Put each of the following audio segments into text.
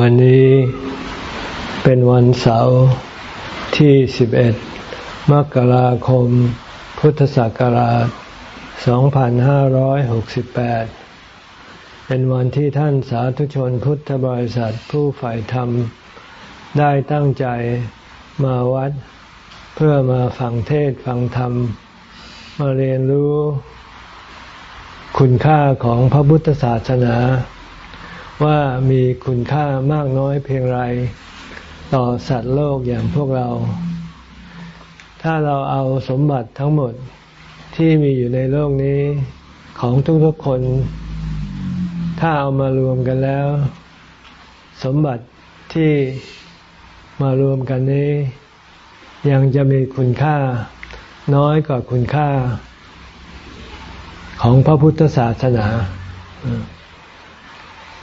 วันนี้เป็นวันเสาร์ที่ 11 มกราคม พุทธศักราช 2568 เป็นวันที่ท่านสาธุชนพุทธบริษัทผู้ฝ่ายธรรม ได้ตั้งใจมาวัด เพื่อมาฟังเทศฟังธรรม มาเรียนรู้คุณค่าของพระพุทธศาสนา ว่ามีคุณค่ามากน้อยเพียงไรต่อสัตว์โลกอย่างพวกเรา ถ้าเราเอาสมบัติทั้งหมดที่มีอยู่ในโลกนี้ของทุกๆคน ถ้าเอามารวมกันแล้ว สมบัติที่มารวมกันนี้ ยังจะมีคุณค่าน้อยกว่าคุณค่าของพระพุทธศาสนา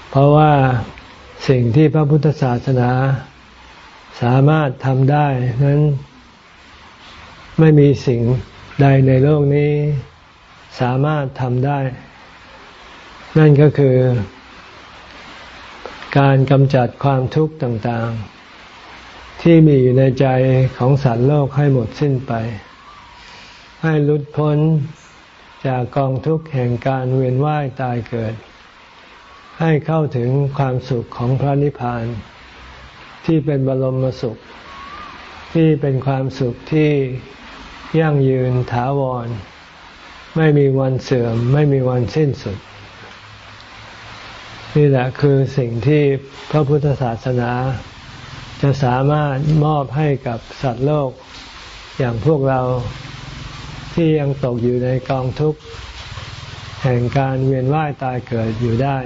เพราะว่าสิ่งที่พระพุทธศาสนาสามารถทำได้นั้นไม่มีสิ่งใดในโลกนี้สามารถทำได้ นั่นก็คือ การกำจัดความทุกข์ต่างๆ ที่มีอยู่ในใจของสัตว์โลกให้หมดสิ้นไป ให้หลุดพ้นจากกองทุกข์แห่งการเวียนว่ายตายเกิด ให้เข้าถึงความสุขของพระนิพพาน ที่เป็นบรมสุข ที่เป็นความสุขที่ยั่งยืนถาวร ไม่มีวันเสื่อม ไม่มีวันสิ้นสุด นี่แหละคือสิ่งที่พระพุทธศาสนา จะสามารถมอบให้กับสัตว์โลก อย่างพวกเราที่ยังตกอยู่ในกองทุกข์แห่งการเวียนว่ายตายเกิดอยู่ได้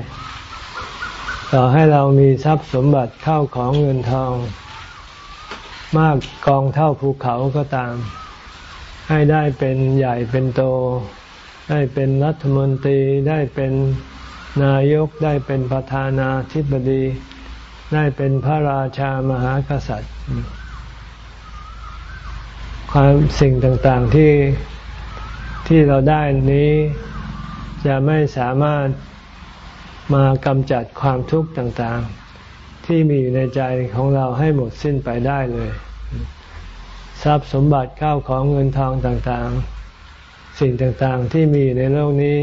ต่อให้เรามีทรัพย์สมบัติเข้าของเงินทอง มากกองเท่าภูเขาก็ตาม ให้ได้เป็นใหญ่เป็นโต ได้เป็นรัฐมนตรีได้เป็นนายกได้เป็นประธานาธิบดี ได้เป็นพระราชามหากษัตริย์ ความสิ่งต่างๆที่ที่เราได้นี้จะไม่สามารถ มากำจัดความทุกข์ต่างๆ ที่มีอยู่ในใจของเราให้หมดสิ้นไปได้เลย ทรัพย์สมบัติข้าวของเงินทองต่างๆ สิ่งต่างๆที่มีในโลกนี้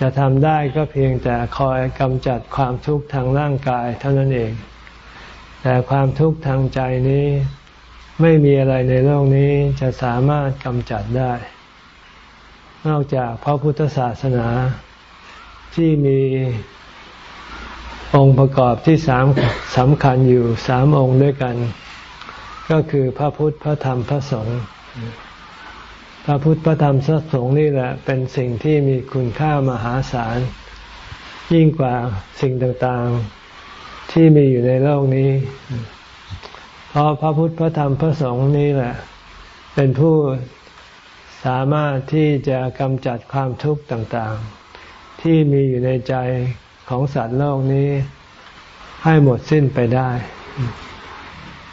จะทำได้ก็เพียงแต่คอยกำจัดความทุกข์ทางร่างกายเท่านั้นเอง แต่ความทุกข์ทางใจนี้ไม่มีอะไรในโลกนี้จะสามารถกำจัดได้ นอกจากพระพุทธศาสนา ที่มีองค์ประกอบที่สามสำคัญอยู่สามองค์ด้วยกัน ก็คือพระพุทธพระธรรมพระสงฆ์พระพุทธพระธรรมพระสงฆ์นี่แหละเป็นสิ่งที่มีคุณค่ามหาศาล ยิ่งกว่าสิ่งต่างๆที่มีอยู่ในโลกนี้ เพราะพระพุทธพระธรรมพระสงฆ์นี่แหละ เป็นผู้สามารถที่จะกำจัดความทุกข์ต่างๆ ที่มีอยู่ในใจของสัตว์โลกนี้ ให้หมดสิ้นไปได้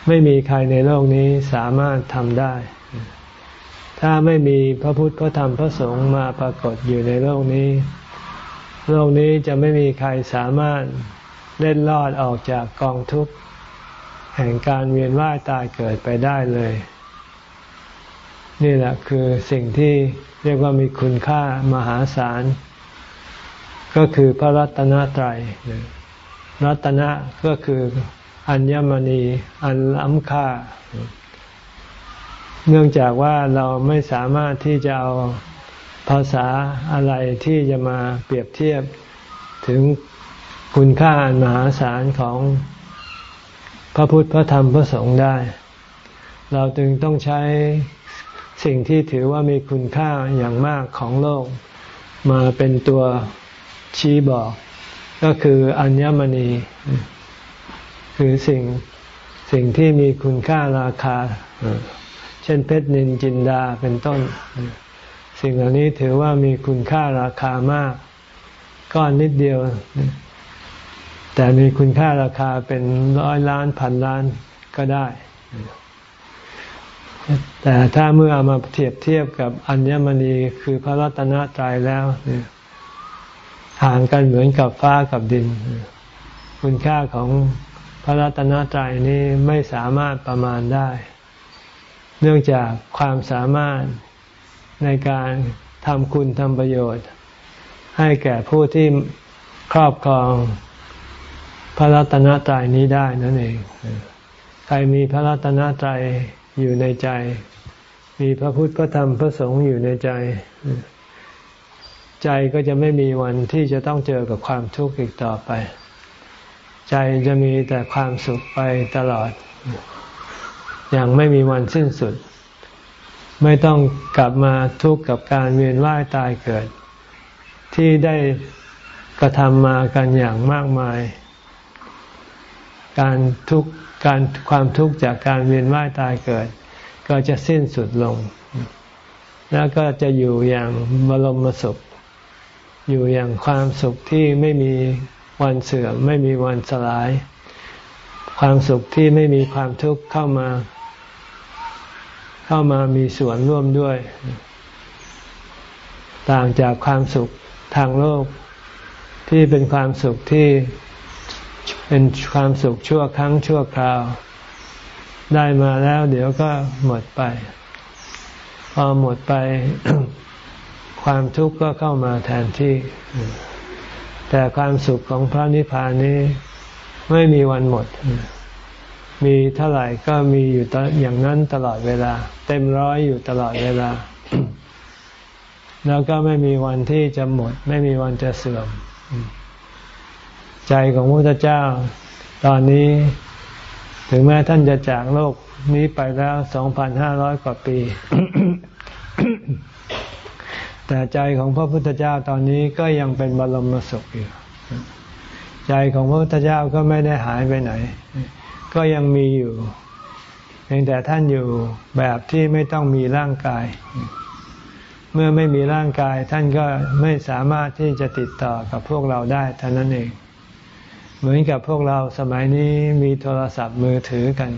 ไม่มีใครในโลกนี้สามารถทำได้ ถ้าไม่มีพระพุทธพระธรรมพระสงฆ์มาปรากฏอยู่ในโลกนี้ โลกนี้จะไม่มีใครสามารถเล่นลอดออกจากกองทุกข์ แห่งการเวียนว่ายตายเกิดไปได้เลย นี่แหละคือสิ่งที่เรียกว่ามีคุณค่ามหาศาล ก็คือพระรัตนตรัยรัตนะก็คืออัญมณีอันล้ำค่า เนื่องจากว่าเราไม่สามารถที่จะเอาภาษาอะไรที่จะมาเปรียบเทียบถึงคุณค่าอันมหาศาลของพระพุทธพระธรรมพระสงฆ์ได้ เราจึงต้องใช้สิ่งที่ถือว่ามีคุณค่าอย่างมากของโลก มาเป็นตัว ชี้บอก ก็คืออัญมณี คือสิ่งสิ่งที่มีคุณค่าราคา เช่นเพชรนินจินดาเป็นต้น สิ่งเหล่านี้ถือว่ามีคุณค่าราคามาก ก้อนนิดเดียว แต่มีคุณค่าราคาเป็นร้อยล้านพันล้านก็ได้ แต่ถ้าเมื่อเอามาเทียบเทียบกับอัญมณีคือพระรัตนตรัยแล้วเนี่ย ห่างกันเหมือนกับฟ้ากับดิน คุณค่าของพระรัตนตรัยนี้ไม่สามารถประมาณได้ เนื่องจากความสามารถในการทำคุณทำประโยชน์ ให้แก่ผู้ที่ครอบครองพระรัตนตรัยนี้ได้นั่นเอง ใครมีพระรัตนตรัยอยู่ในใจ มีพระพุทธพระธรรมพระสงฆ์อยู่ในใจ ใจก็จะไม่มีวันที่จะต้องเจอกับความทุกข์อีกต่อไป ใจจะมีแต่ความสุขไปตลอด อย่างไม่มีวันสิ้นสุด ไม่ต้องกลับมาทุกข์กับการเวียนว่ายตายเกิด ที่ได้กระทำมากันอย่างมากมาย การทุกข์การความทุกข์จากการเวียนว่ายตายเกิด ก็จะสิ้นสุดลง แล้วก็จะอยู่อย่างบรมสุข อยู่อย่างความสุขที่ไม่มีวันเสื่อมไม่มีวันสลาย ความสุขที่ไม่มีความทุกข์เข้ามา เข้ามามีส่วนร่วมด้วย ต่างจากความสุขทางโลก ที่เป็นความสุขที่เป็นความสุขชั่วครั้งชั่วคราว ได้มาแล้วเดี๋ยวก็หมดไป พอหมดไป ความทุกข์ก็เข้ามาแทนที่ แต่ความสุขของพระนิพพานนี้ไม่มีวันหมด มีเท่าไหร่ก็มีอยู่อย่างนั้นตลอดเวลา เต็มร้อยอยู่ตลอดเวลา แล้วก็ไม่มีวันที่จะหมด ไม่มีวันจะเสื่อม ใจของพระพุทธเจ้า ตอนนี้ถึงแม้ท่านจะจากโลกนี้ไปแล้วสองพันห้าร้อยกว่าปี แต่ใจของพระพุทธเจ้าตอนนี้ก็ยังเป็นบรมสุขอยู่ ใจของพระพุทธเจ้าก็ไม่ได้หายไปไหน ก็ยังมีอยู่เพียงแต่ท่านอยู่แบบที่ไม่ต้องมีร่างกาย เมื่อไม่มีร่างกายท่านก็ไม่สามารถที่จะติดต่อกับพวกเราได้เท่านั้นเอง เหมือนกับพวกเราสมัยนี้มีโทรศัพท์มือถือกัน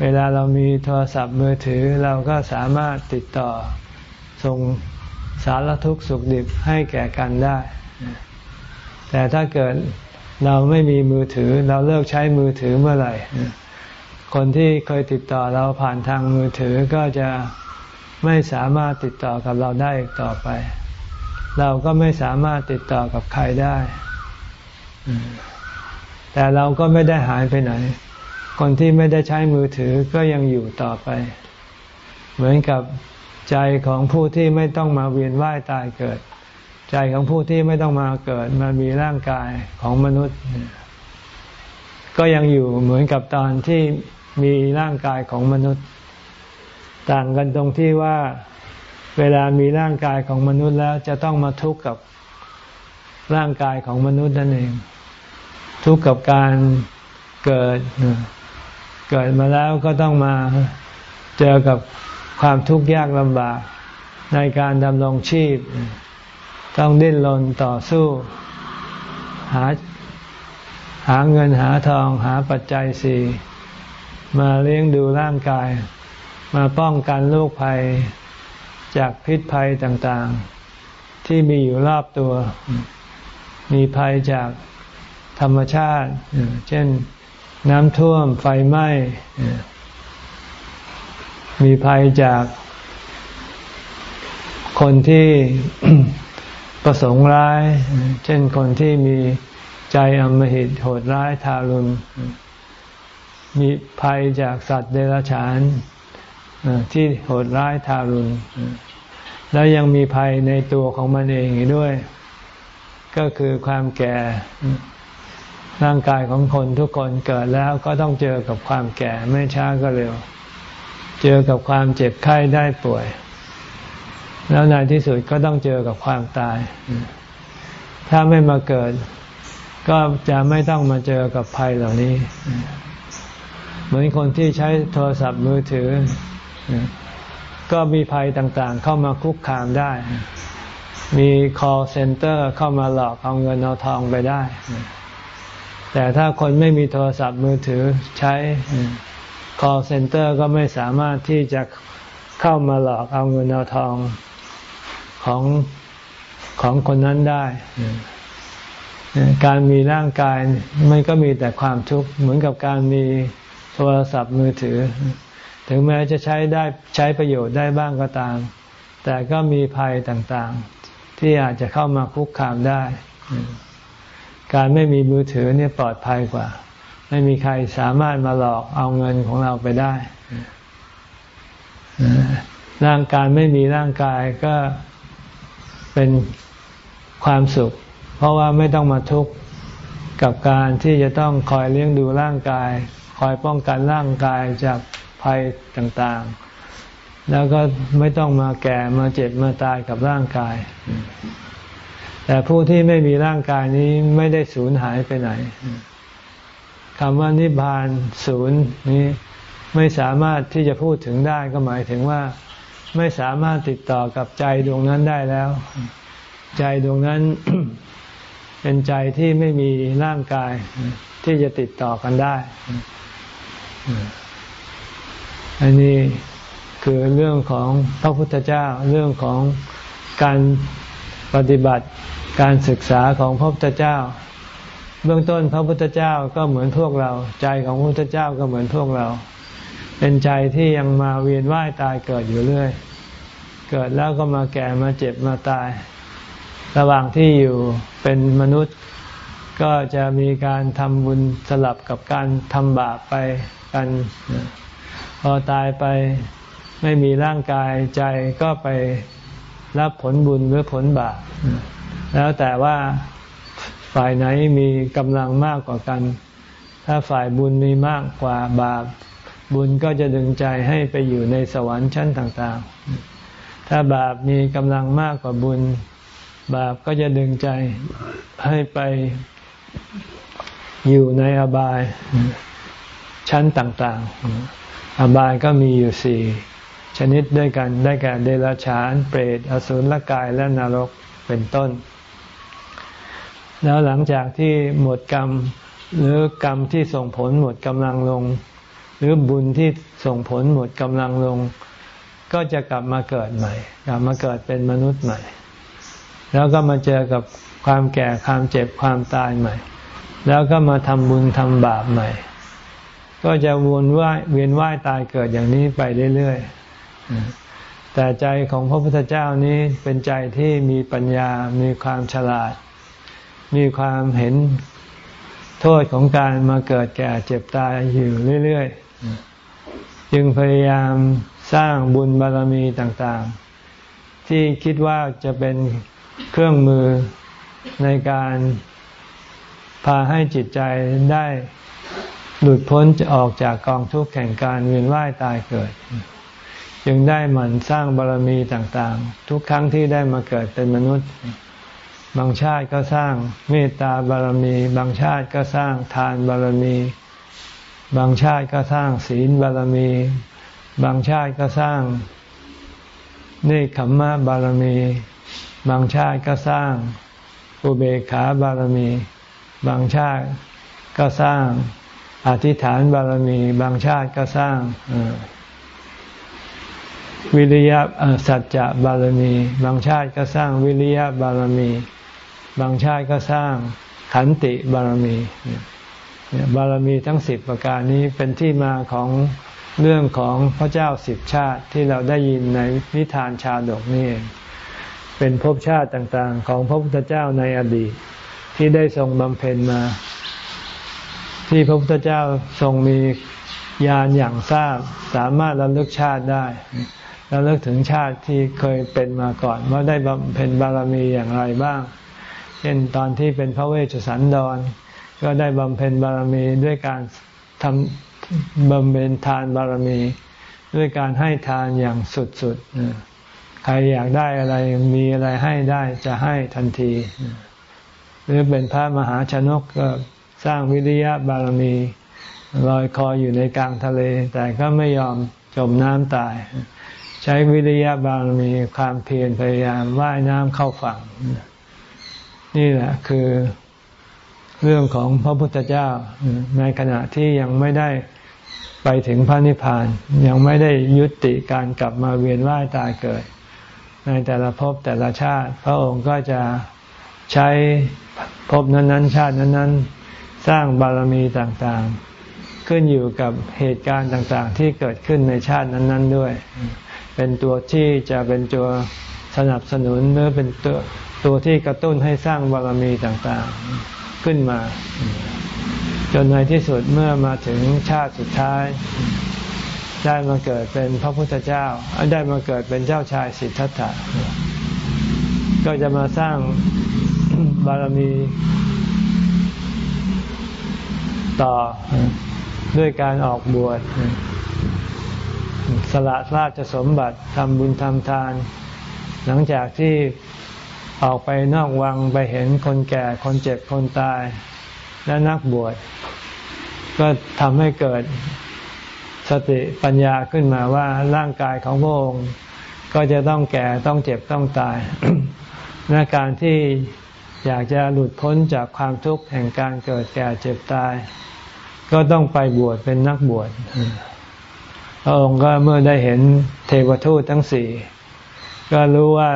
เวลาเรามีโทรศัพท์มือถือเราก็สามารถติดต่อส่ง สารทุกข์สุขดิบให้แก่กันได้ แต่ถ้าเกิดเราไม่มีมือถือ เราเลิกใช้มือถือเมื่อไหร่ คนที่เคยติดต่อเราผ่านทางมือถือก็จะไม่สามารถติดต่อกับเราได้อีกต่อไป เราก็ไม่สามารถติดต่อกับใครได้ แต่เราก็ไม่ได้หายไปไหน คนที่ไม่ได้ใช้มือถือก็ยังอยู่ต่อไป เหมือนกับ ใจของผู้ที่ไม่ต้องมาเวียนว่ายตายเกิด ใจของผู้ที่ไม่ต้องมาเกิดมามีร่างกายของมนุษย์ ก็ยังอยู่เหมือนกับตอนที่มีร่างกายของมนุษย์ ต่างกันตรงที่ว่าเวลามีร่างกายของมนุษย์แล้วจะต้องมาทุกข์กับร่างกายของมนุษย์นั่นเอง ทุกข์กับการเกิด เกิดมาแล้วก็ต้องมาเจอกับ ความทุกข์ยากลำบากในการดำรงชีพ ต้องดิ้นรนต่อสู้ หาหาเงินหาทองหาปัจจัยสี่มาเลี้ยงดูร่างกาย มาป้องกันโรคภัยจากพิษภัยต่างๆ ที่มีอยู่รอบตัว มีภัยจากธรรมชาติ เช่นน้ำท่วมไฟไหม้ มีภัยจากคนที่ประสงค์ร้าย เช่นคนที่มีใจอมหิตโหดร้ายทารุณ มีภัยจากสัตว์เดรัจฉานที่โหดร้ายทารุณ แล้วยังมีภัยในตัวของมันเองด้วย ก็คือความแก่ ร่างกายของคนทุกคนเกิดแล้วก็ต้องเจอกับความแก่ไม่ช้าก็เร็ว เจอกับความเจ็บไข้ได้ป่วย แล้วในที่สุดก็ต้องเจอกับความตาย ถ้าไม่มาเกิด ก็จะไม่ต้องมาเจอกับภัยเหล่านี้ เหมือนคนที่ใช้โทรศัพท์มือถือ ก็มีภัยต่างๆ เข้ามาคุกคามได้ มี call center เข้ามาหลอกเอาเงินเอาทองไปได้ แต่ถ้าคนไม่มีโทรศัพท์มือถือใช้ call center ก็ไม่สามารถที่จะเข้ามาหลอกเอาเงินเอาทองของของคนนั้นได้ การมีร่างกายมันก็มีแต่ความทุกข์เหมือนกับการมีโทรศัพท์มือถือ ถึงแม้จะใช้ได้ใช้ประโยชน์ได้บ้างก็ตาม แต่ก็มีภัยต่างๆ ที่อาจจะเข้ามาคุกคามได้ การไม่มีมือถือเนี่ยปลอดภัยกว่า ไม่มีใครสามารถมาหลอกเอาเงินของเราไปได้ร่างกายไม่มีร่างกายก็เป็นความสุข เพราะว่าไม่ต้องมาทุกข์กับการที่จะต้องคอยเลี้ยงดูร่างกาย คอยป้องกันร่างกายจากภัยต่างๆ แล้วก็ไม่ต้องมาแก่มาเจ็บมาตายกับร่างกาย แต่ผู้ที่ไม่มีร่างกายนี้ไม่ได้สูญหายไปไหน คำว่านิพพานศูนย์นี้ไม่สามารถที่จะพูดถึงได้ก็หมายถึงว่าไม่สามารถติดต่อกับใจดวงนั้นได้แล้ว ใจดวงนั้นเป็นใจที่ไม่มีร่างกายที่จะติดต่อกันได้ อันนี้คือเรื่องของพระพุทธเจ้าเรื่องของการปฏิบัติการศึกษาของพระพุทธเจ้า เบื้องต้นพระพุทธเจ้าก็เหมือนพวกเรา ใจของพระพุทธเจ้าก็เหมือนพวกเรา เป็นใจที่ยังมาเวียนว่ายตายเกิดอยู่เรื่อย เกิดแล้วก็มาแก่มาเจ็บมาตาย ระหว่างที่อยู่เป็นมนุษย์ก็จะมีการทำบุญสลับกับการทำบาปไปกัน พอตายไปไม่มีร่างกายใจก็ไปรับผลบุญหรือผลบาปแล้วแต่ว่า ฝ่ายไหนมีกำลังมากกว่ากัน ถ้าฝ่ายบุญมีมากกว่าบาป บุญก็จะดึงใจให้ไปอยู่ในสวรรค์ชั้นต่างๆ ถ้าบาปมีกำลังมากกว่าบุญ บาปก็จะดึงใจให้ไปอยู่ในอบายชั้นต่างๆ อบายก็มีอยู่สี่ชนิดด้วยกันได้แก่เดรัจฉาน เปรต อสุรกายและนรกเป็นต้น แล้วหลังจากที่หมดกรรม หรือกรรมที่ส่งผลหมดกำลังลง หรือบุญที่ส่งผลหมดกำลังลง ก็จะกลับมาเกิดใหม่ กลับมาเกิดเป็นมนุษย์ใหม่ แล้วก็มาเจอกับความแก่ความเจ็บความตายใหม่ แล้วก็มาทำบุญทำบาปใหม่ ก็จะวนว่ายเวียนว่ายตายเกิดอย่างนี้ไปเรื่อยๆแต่ใจของพระพุทธเจ้านี้เป็นใจที่มีปัญญา มีความฉลาด มีความเห็นโทษของการมาเกิดแก่เจ็บตายอยู่เรื่อยๆ จึงพยายามสร้างบุญบารมีต่างๆ ที่คิดว่าจะเป็นเครื่องมือในการพาให้จิตใจได้หลุดพ้นจะออกจากกองทุกข์แห่งการเวียนว่ายตายเกิด จึงได้หมั่นสร้างบารมีต่างๆ ทุกครั้งที่ได้มาเกิดเป็นมนุษย์ บางชาติก็สร้างเมตตาบารมี บางชาติก็สร้างทานบารมี บางชาติก็สร้างศีลบารมี บางชาติก็สร้างเนคขมมะบารมี บางชาติก็สร้างอุเบกขาบารมี บางชาติก็สร้างอธิษฐานบารมี บางชาติก็สร้างวิริยะสัจจะบารมี บางชาติก็สร้างวิริยะบารมี บางชาติก็สร้างขันติบารมี บารมีทั้งสิบประการนี้เป็นที่มาของเรื่องของพระเจ้าสิบชาติที่เราได้ยินในนิทานชาดกนี่เป็นภพชาติต่างๆ ของพระพุทธเจ้าในอดีต ที่ได้ทรงบำเพ็ญมา ที่พระพุทธเจ้าทรงมีญาณอย่างทราบสามารถระลึกชาติได้ระลึกถึงชาติที่เคยเป็นมาก่อน ว่าได้บำเพ็ญบารมีอย่างไรบ้าง เช่นตอนที่เป็นพระเวชสันดร ก็ได้บำเพ็ญบารมีด้วยการทำบำเพ็ญทานบารมี ด้วยการให้ทานอย่างสุดๆ ใครอยากได้อะไรมีอะไรให้ได้จะให้ทันที หรือเป็นพระมหาชนกก็สร้างวิริยะบารมีลอยคออยู่ในกลางทะเล แต่ก็ไม่ยอมจมน้ำตาย ใช้วิริยะบารมีความเพียรพยายามว่ายน้ำเข้าฝั่ง นี่แหละคือเรื่องของพระพุทธเจ้าในขณะที่ยังไม่ได้ไปถึงพระนิพพาน ยังไม่ได้ยุติการกลับมาเวียนว่ายตายเกิด ในแต่ละภพแต่ละชาติ พระองค์ก็จะใช้ภพนั้นๆ ชาตินั้นๆ สร้างบารมีต่างๆ ขึ้นอยู่กับเหตุการณ์ต่างๆ ที่เกิดขึ้นในชาตินั้น ๆด้วย เป็นตัวที่จะเป็นตัวสนับสนุนหรือเป็นตัว ตัวที่กระตุ้นให้สร้างบารมีต่างๆขึ้นมา จนในที่สุดเมื่อมาถึงชาติสุดท้าย ได้มาเกิดเป็นพระพุทธเจ้า ได้มาเกิดเป็นเจ้าชายสิทธัตถะก็จะมาสร้างบารมีต่อด้วยการออกบวชสละราชสมบัติทำบุญทำทาน หลังจากที่ ออกไปนอกวังไปเห็นคนแก่คนเจ็บคนตาย และนักบวชก็ทำให้เกิดสติปัญญาขึ้นมาว่าร่างกายของพระองค์ก็จะต้องแก่ต้องเจ็บต้องตายในการที่อยากจะหลุดพ้นจากความทุกข์แห่งการเกิดแก่เจ็บตาย ก็ต้องไปบวชเป็นนักบวชพระองค์ก็เมื่อได้เห็นเทวทูตทั้งสี่ก็รู้ว่า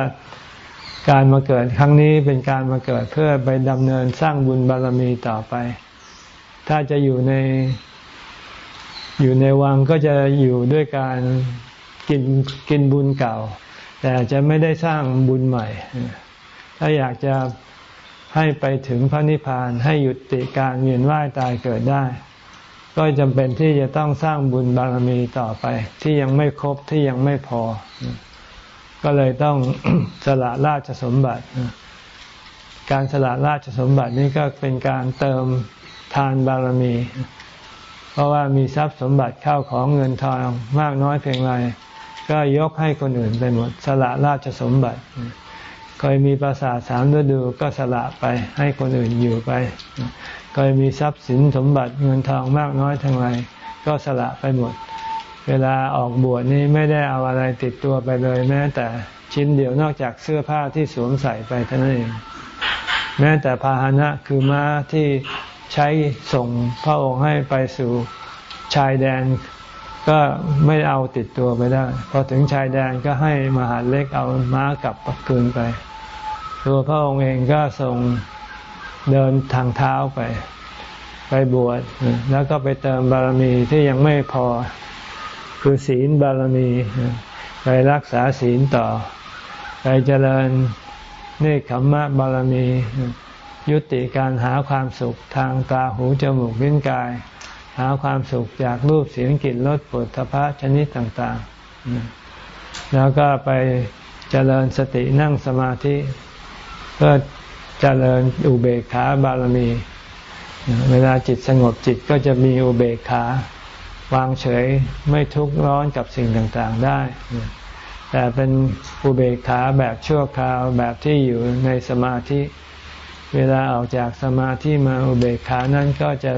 การมาเกิดครั้งนี้เป็นการมาเกิดเพื่อไปดำเนินสร้างบุญบารรมีต่อไป ถ้าจะอยู่ในอยู่ในวังก็จะอยู่ด้วยการกินกินบุญเก่า แต่จะไม่ได้สร้างบุญใหม่ ถ้าอยากจะให้ไปถึงพระนิพพานให้หยุดติการเวียนว่ายตายเกิดได้ ก็จำเป็นที่จะต้องสร้างบุญบารมีต่อไป ที่ยังไม่ครบที่ยังไม่พอ ก็เลยต้องสละราชสมบัติ การสละราชสมบัตินี้ก็เป็นการเติมทานบารมี เพราะว่ามีทรัพย์สมบัติเข้าของเงินทองมากน้อยเพียงไรก็ยกให้คนอื่นไปหมด สละราชสมบัติเคยมีปราสาทสามฤดูก็สละไปให้คนอื่นอยู่ไปเคยมีทรัพย์สินสมบัติเงินทองมากน้อยทั้งไรก็สละไปหมด เวลาออกบวชนี้ไม่ได้เอาอะไรติดตัวไปเลยแม้แต่ชิ้นเดียวนอกจากเสื้อผ้าที่สวมใส่ไปเท่านั้นเอง แม้แต่พาหนะคือม้าที่ใช้ส่งพระองค์ให้ไปสู่ชายแดน ก็ไม่เอาติดตัวไปได้ พอถึงชายแดนก็ให้มหาเล็กเอาม้ากลับคืนไป ตัวพระองค์เองก็ส่งเดินทางเท้าไป ไปบวชแล้วก็ไปเติมบารมีที่ยังไม่พอ คือศีลบารมีไปรักษาศีลต่อ ไปเจริญเนคขมมะบารมี ยุติการหาความสุขทางตาหูจมูกลิ้นกาย หาความสุขจากรูปเสียงกลิ่นรสปุถะพะชนิดต่างๆ แล้วก็ไปเจริญสตินั่งสมาธิเพื่อเจริญอุเบกขาบารมี เวลาจิตสงบจิตก็จะมีอุเบกขา วางเฉยไม่ทุกข์ร้อนกับสิ่งต่างๆได้ แต่เป็นอุเบกขาแบบชั่วคราวแบบที่อยู่ในสมาธิ เวลาออกจากสมาธิมาอุเบกขานั้นก็จะ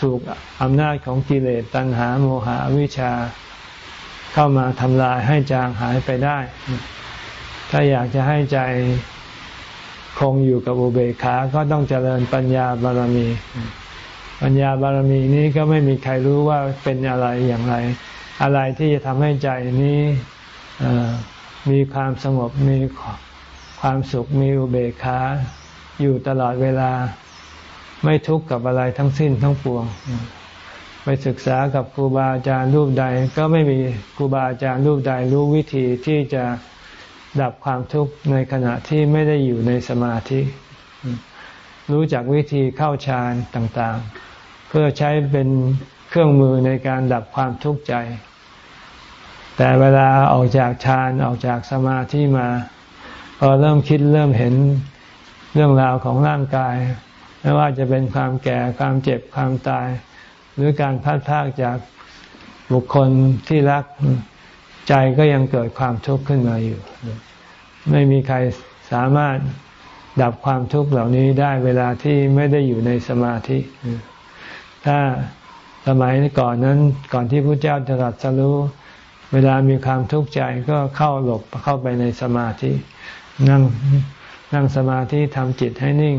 ถูกอำนาจของกิเลสตัณหาโมหะวิชา เข้ามาทำลายให้จางหายไปได้ ถ้าอยากจะให้ใจคงอยู่กับอุเบกขา ก็ต้องเจริญปัญญาบารมี ปัญญาบารมีนี้ก็ไม่มีใครรู้ว่าเป็นอะไรอย่างไร อะไรที่จะทำให้ใจนี้มีความสงบมีความสุขมีอุเบกขาอยู่ตลอดเวลา ไม่ทุกข์กับอะไรทั้งสิ้นทั้งปวง ไปศึกษากับครูบาอาจารย์รูปใด ก็ไม่มีครูบาอาจารย์รูปใดรู้วิธีที่จะดับความทุกข์ในขณะที่ไม่ได้อยู่ในสมาธิ รู้จักวิธีเข้าฌานต่างๆ เพื่อใช้เป็นเครื่องมือในการดับความทุกข์ใจ แต่เวลาออกจากฌานออกจากสมาธิมา พอเริ่มคิดเริ่มเห็นเรื่องราวของร่างกาย ไม่ว่าจะเป็นความแก่ความเจ็บความตาย หรือการพัดพากจากบุคคลที่รักใจก็ยังเกิดความทุกข์ขึ้นมาอยู่ ไม่มีใครสามารถดับความทุกข์เหล่านี้ได้เวลาที่ไม่ได้อยู่ในสมาธิ ถ้าสมัยก่อนนั้นก่อนที่พระเจ้าจะตรัสรู้ เวลามีความทุกข์ใจก็เข้าหลบเข้าไปในสมาธิ นั่งนั่งสมาธิทำจิตให้นิ่ง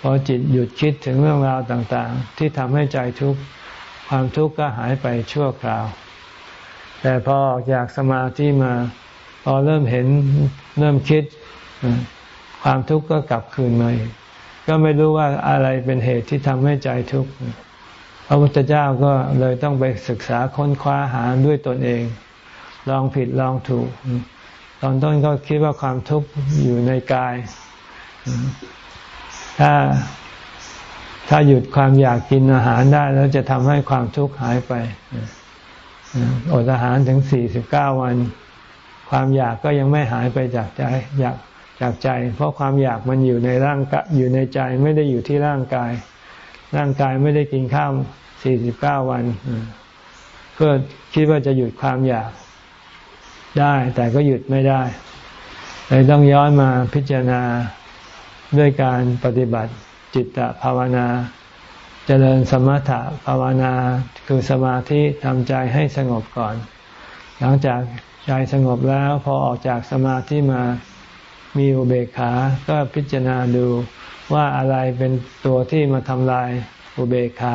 พอจิตหยุดคิดถึงเรื่องราวต่างๆ ที่ทำให้ใจทุกข์ความทุกข์ก็หายไปชั่วคราว แต่พอออกจากสมาธิมาพอเริ่มเห็นเริ่มคิด ความทุกข์ก็กลับคืนมาอีก ก็ไม่รู้ว่าอะไรเป็นเหตุที่ทำให้ใจทุกข์พระพุทธเจ้าก็เลยต้องไปศึกษาค้นคว้าหาด้วยตนเอง ลองผิดลองถูก ตอนต้นก็คิดว่าความทุกข์อยู่ในกาย ถ้าถ้าหยุดความอยากกินอาหารได้ แล้วจะทำให้ความทุกข์หายไปอดอาหารถึงสี่สิบเก้าวัน ความอยากก็ยังไม่หายไปจากใจ อยาก จากใจ เพราะความอยากมันอยู่ในร่างกายอยู่ในใจไม่ได้อยู่ที่ร่างกาย ร่างกายไม่ได้กินข้าวสี่สิบเก้าวันเพื่อคิดว่าจะหยุดความอยากได้ แต่ก็หยุดไม่ได้เลยต้องย้อนมาพิจารณาด้วยการปฏิบัติจิตตภาวนาจเจริญสมถะภาวนาคือสมาธิทำใจให้สงบก่อน หลังจากใจสงบแล้วพอออกจากสมาธิมา มีอุเบกขา ก็พิจารณาดูว่าอะไรเป็นตัวที่มาทำลายอุเบกขา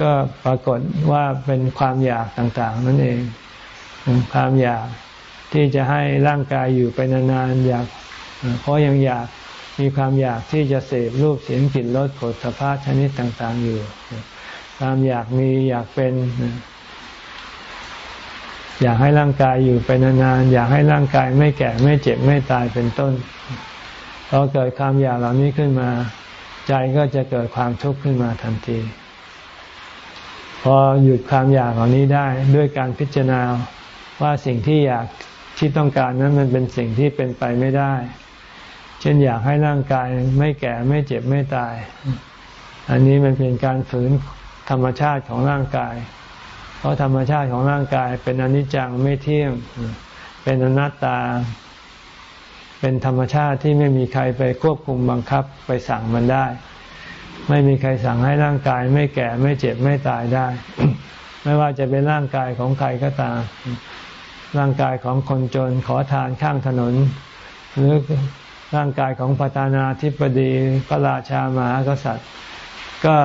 ก็ปรากฏว่าเป็นความอยากต่างๆ นั่นเอง ความอยากที่จะให้ร่างกายอยู่ไปนานๆอยากเพราะยังอยากมีความอยากที่จะเสพรูปเสียงกลิ่นรสผลสภาพชนิดต่างๆอยู่ ความอยากมีอยากเป็น อยากให้ร่างกายอยู่ไปนานๆอยากให้ร่างกายไม่แก่ไม่เจ็บไม่ตายเป็นต้นพอเกิดความอยากเหล่านี้ขึ้นมา ใจก็จะเกิดความทุกข์ขึ้นมาทันที พอหยุดความอยากเหล่านี้ได้ด้วยการพิจารณาว่าสิ่งที่อยากที่ต้องการนั้นมันเป็นสิ่งที่เป็นไปไม่ได้ เช่นอยากให้ร่างกายไม่แก่ไม่เจ็บไม่ตาย อันนี้มันเป็นการฝืนธรรมชาติของร่างกาย เพราะธรรมชาติของร่างกายเป็นอนิจจังไม่เที่ยง เป็นอนัตตา เป็นธรรมชาติที่ไม่มีใครไปควบคุมบังคับไปสั่งมันได้ ไม่มีใครสั่งให้ร่างกายไม่แก่ไม่เจ็บไม่ตายได้ ไม่ว่าจะเป็นร่างกายของใครก็ตาม ร่างกายของคนจนขอทานข้างถนน หรือร่างกายของประธานาธิบดีพระราชามหากษัตริย์ ก็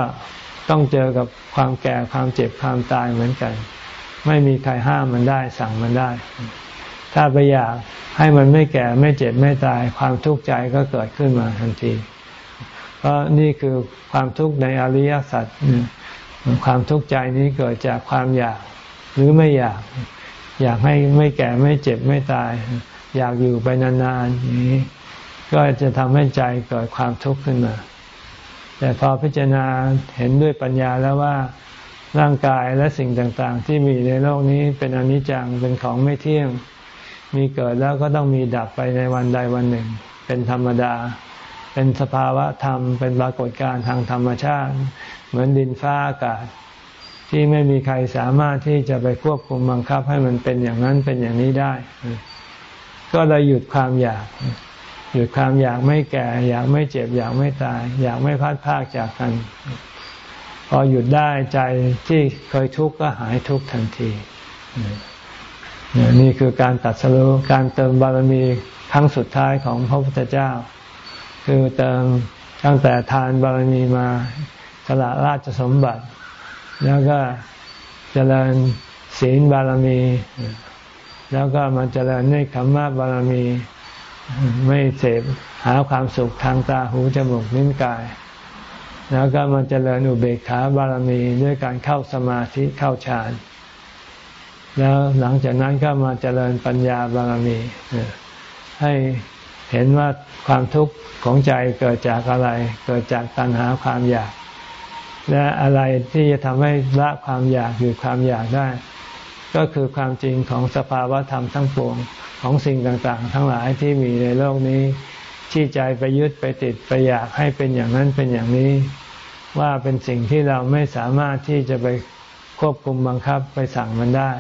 ต้องเจอกับความแก่ความเจ็บความตายเหมือนกัน ไม่มีใครห้ามมันได้สั่งมันได้ ถ้าไปอยากให้มันไม่แก่ไม่เจ็บไม่ตาย ความทุกข์ใจก็เกิดขึ้นมาทันที เพราะนี่คือความทุกข์ในอริยสัจความทุกข์ใจนี้เกิดจากความอยากหรือไม่อยาก อยากให้ไม่แก่ไม่เจ็บไม่ตาย อยากอยู่ไปนานๆนี้ ก็จะทำให้ใจเกิดความทุกข์ขึ้นมา แต่พอพิจารณาเห็นด้วยปัญญาแล้วว่าร่างกายและสิ่งต่างๆ ที่มีในโลกนี้เป็นอนิจจังเป็นของไม่เที่ยง มีเกิดแล้วก็ต้องมีดับไปในวันใดวันหนึ่ง เป็นธรรมดา เป็นสภาวะธรรม เป็นปรากฏการณ์ทางธรรมชาติ เหมือนดินฟ้าอากาศ ที่ไม่มีใครสามารถที่จะไปควบคุมบังคับให้มันเป็นอย่างนั้นเป็นอย่างนี้ได้ ก็เลยหยุดความอยาก หยุดความอยากไม่แก่ อยากไม่เจ็บ อยากไม่ตาย อยากไม่พัดพากจากกัน พอหยุดได้ใจที่เคยทุกข์ก็หายทุกข์ทันที นี่คือการตัดสรุการเติมบารมีครั้งสุดท้ายของพระพุทธเจ้า คือเติมตั้งแต่ทานบารมีมาสละราชสมบัติ แล้วก็เจริญศีลบารมี แล้วก็มาเจริญในขมมะบารมี ไม่เสพหาความสุขทางตาหูจมูกนิ้นกาย แล้วก็มาเจริญอุเบกขาบารมีด้วยการเข้าสมาธิเข้าฌานแล้วหลังจากนั้นก็มาเจริญปัญญาบารมีให้เห็นว่าความทุกข์ของใจเกิดจากอะไร เกิดจากตัณหาความอยาก และอะไรที่จะทำให้ละความอยากหยุดความอยากได้ ก็คือความจริงของสภาวะธรรมทั้งปวง ของสิ่งต่างๆ ทั้งหลายที่มีในโลกนี้ ที่ใจไปยึดไปติดไปอยากให้เป็นอย่างนั้นเป็นอย่างนี้ ว่าเป็นสิ่งที่เราไม่สามารถที่จะไปควบคุมบังคับไปสั่งมันได้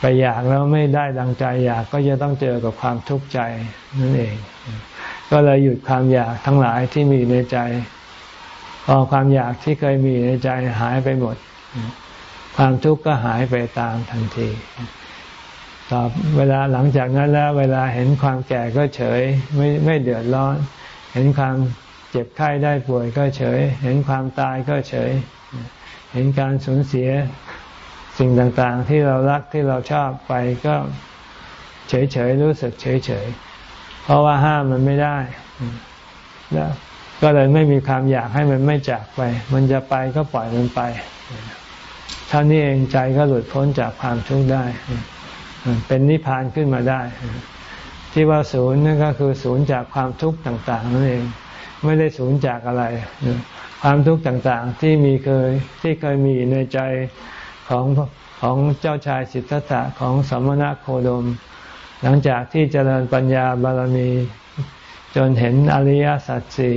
ไปอยากแล้วไม่ได้ดังใจอยากก็จะต้องเจอกับความทุกข์ใจนั่นเอง ก็เลยหยุดความอยากทั้งหลายที่มีในใจ พอความอยากที่เคยมีในใจหายไปหมด ความทุกข์ก็หายไปตามทันที ต่อเวลาหลังจากนั้นแล้ว เวลาเห็นความแก่ก็เฉย ไม่ไม่เดือดร้อน เห็นความเจ็บไข้ได้ป่วยก็เฉย เห็นความตายก็เฉย เห็นการสูญเสียสิ่งต่างๆ ที่เรารักที่เราชอบไปก็เฉยๆรู้สึกเฉยๆเพราะว่าห้ามมันไม่ได้แล้วก็เลยไม่มีความอยากให้มันไม่จากไป มันจะไปก็ปล่อยมันไปเท่านี้เองใจก็หลุดพ้นจากความทุกข์ได้ เป็นนิพพานขึ้นมาได้ ที่ว่าศูนย์นั่นก็คือศูนย์จากความทุกข์ต่าง ๆ นั่นเอง ไม่ได้ศูนย์จากอะไร ความทุกข์ต่างๆที่มีเคยที่เคยมีในใจของของเจ้าชายสิทธัตถะของสมณะโคดม หลังจากที่เจริญปัญญาบารมี จนเห็นอริยสัจสี่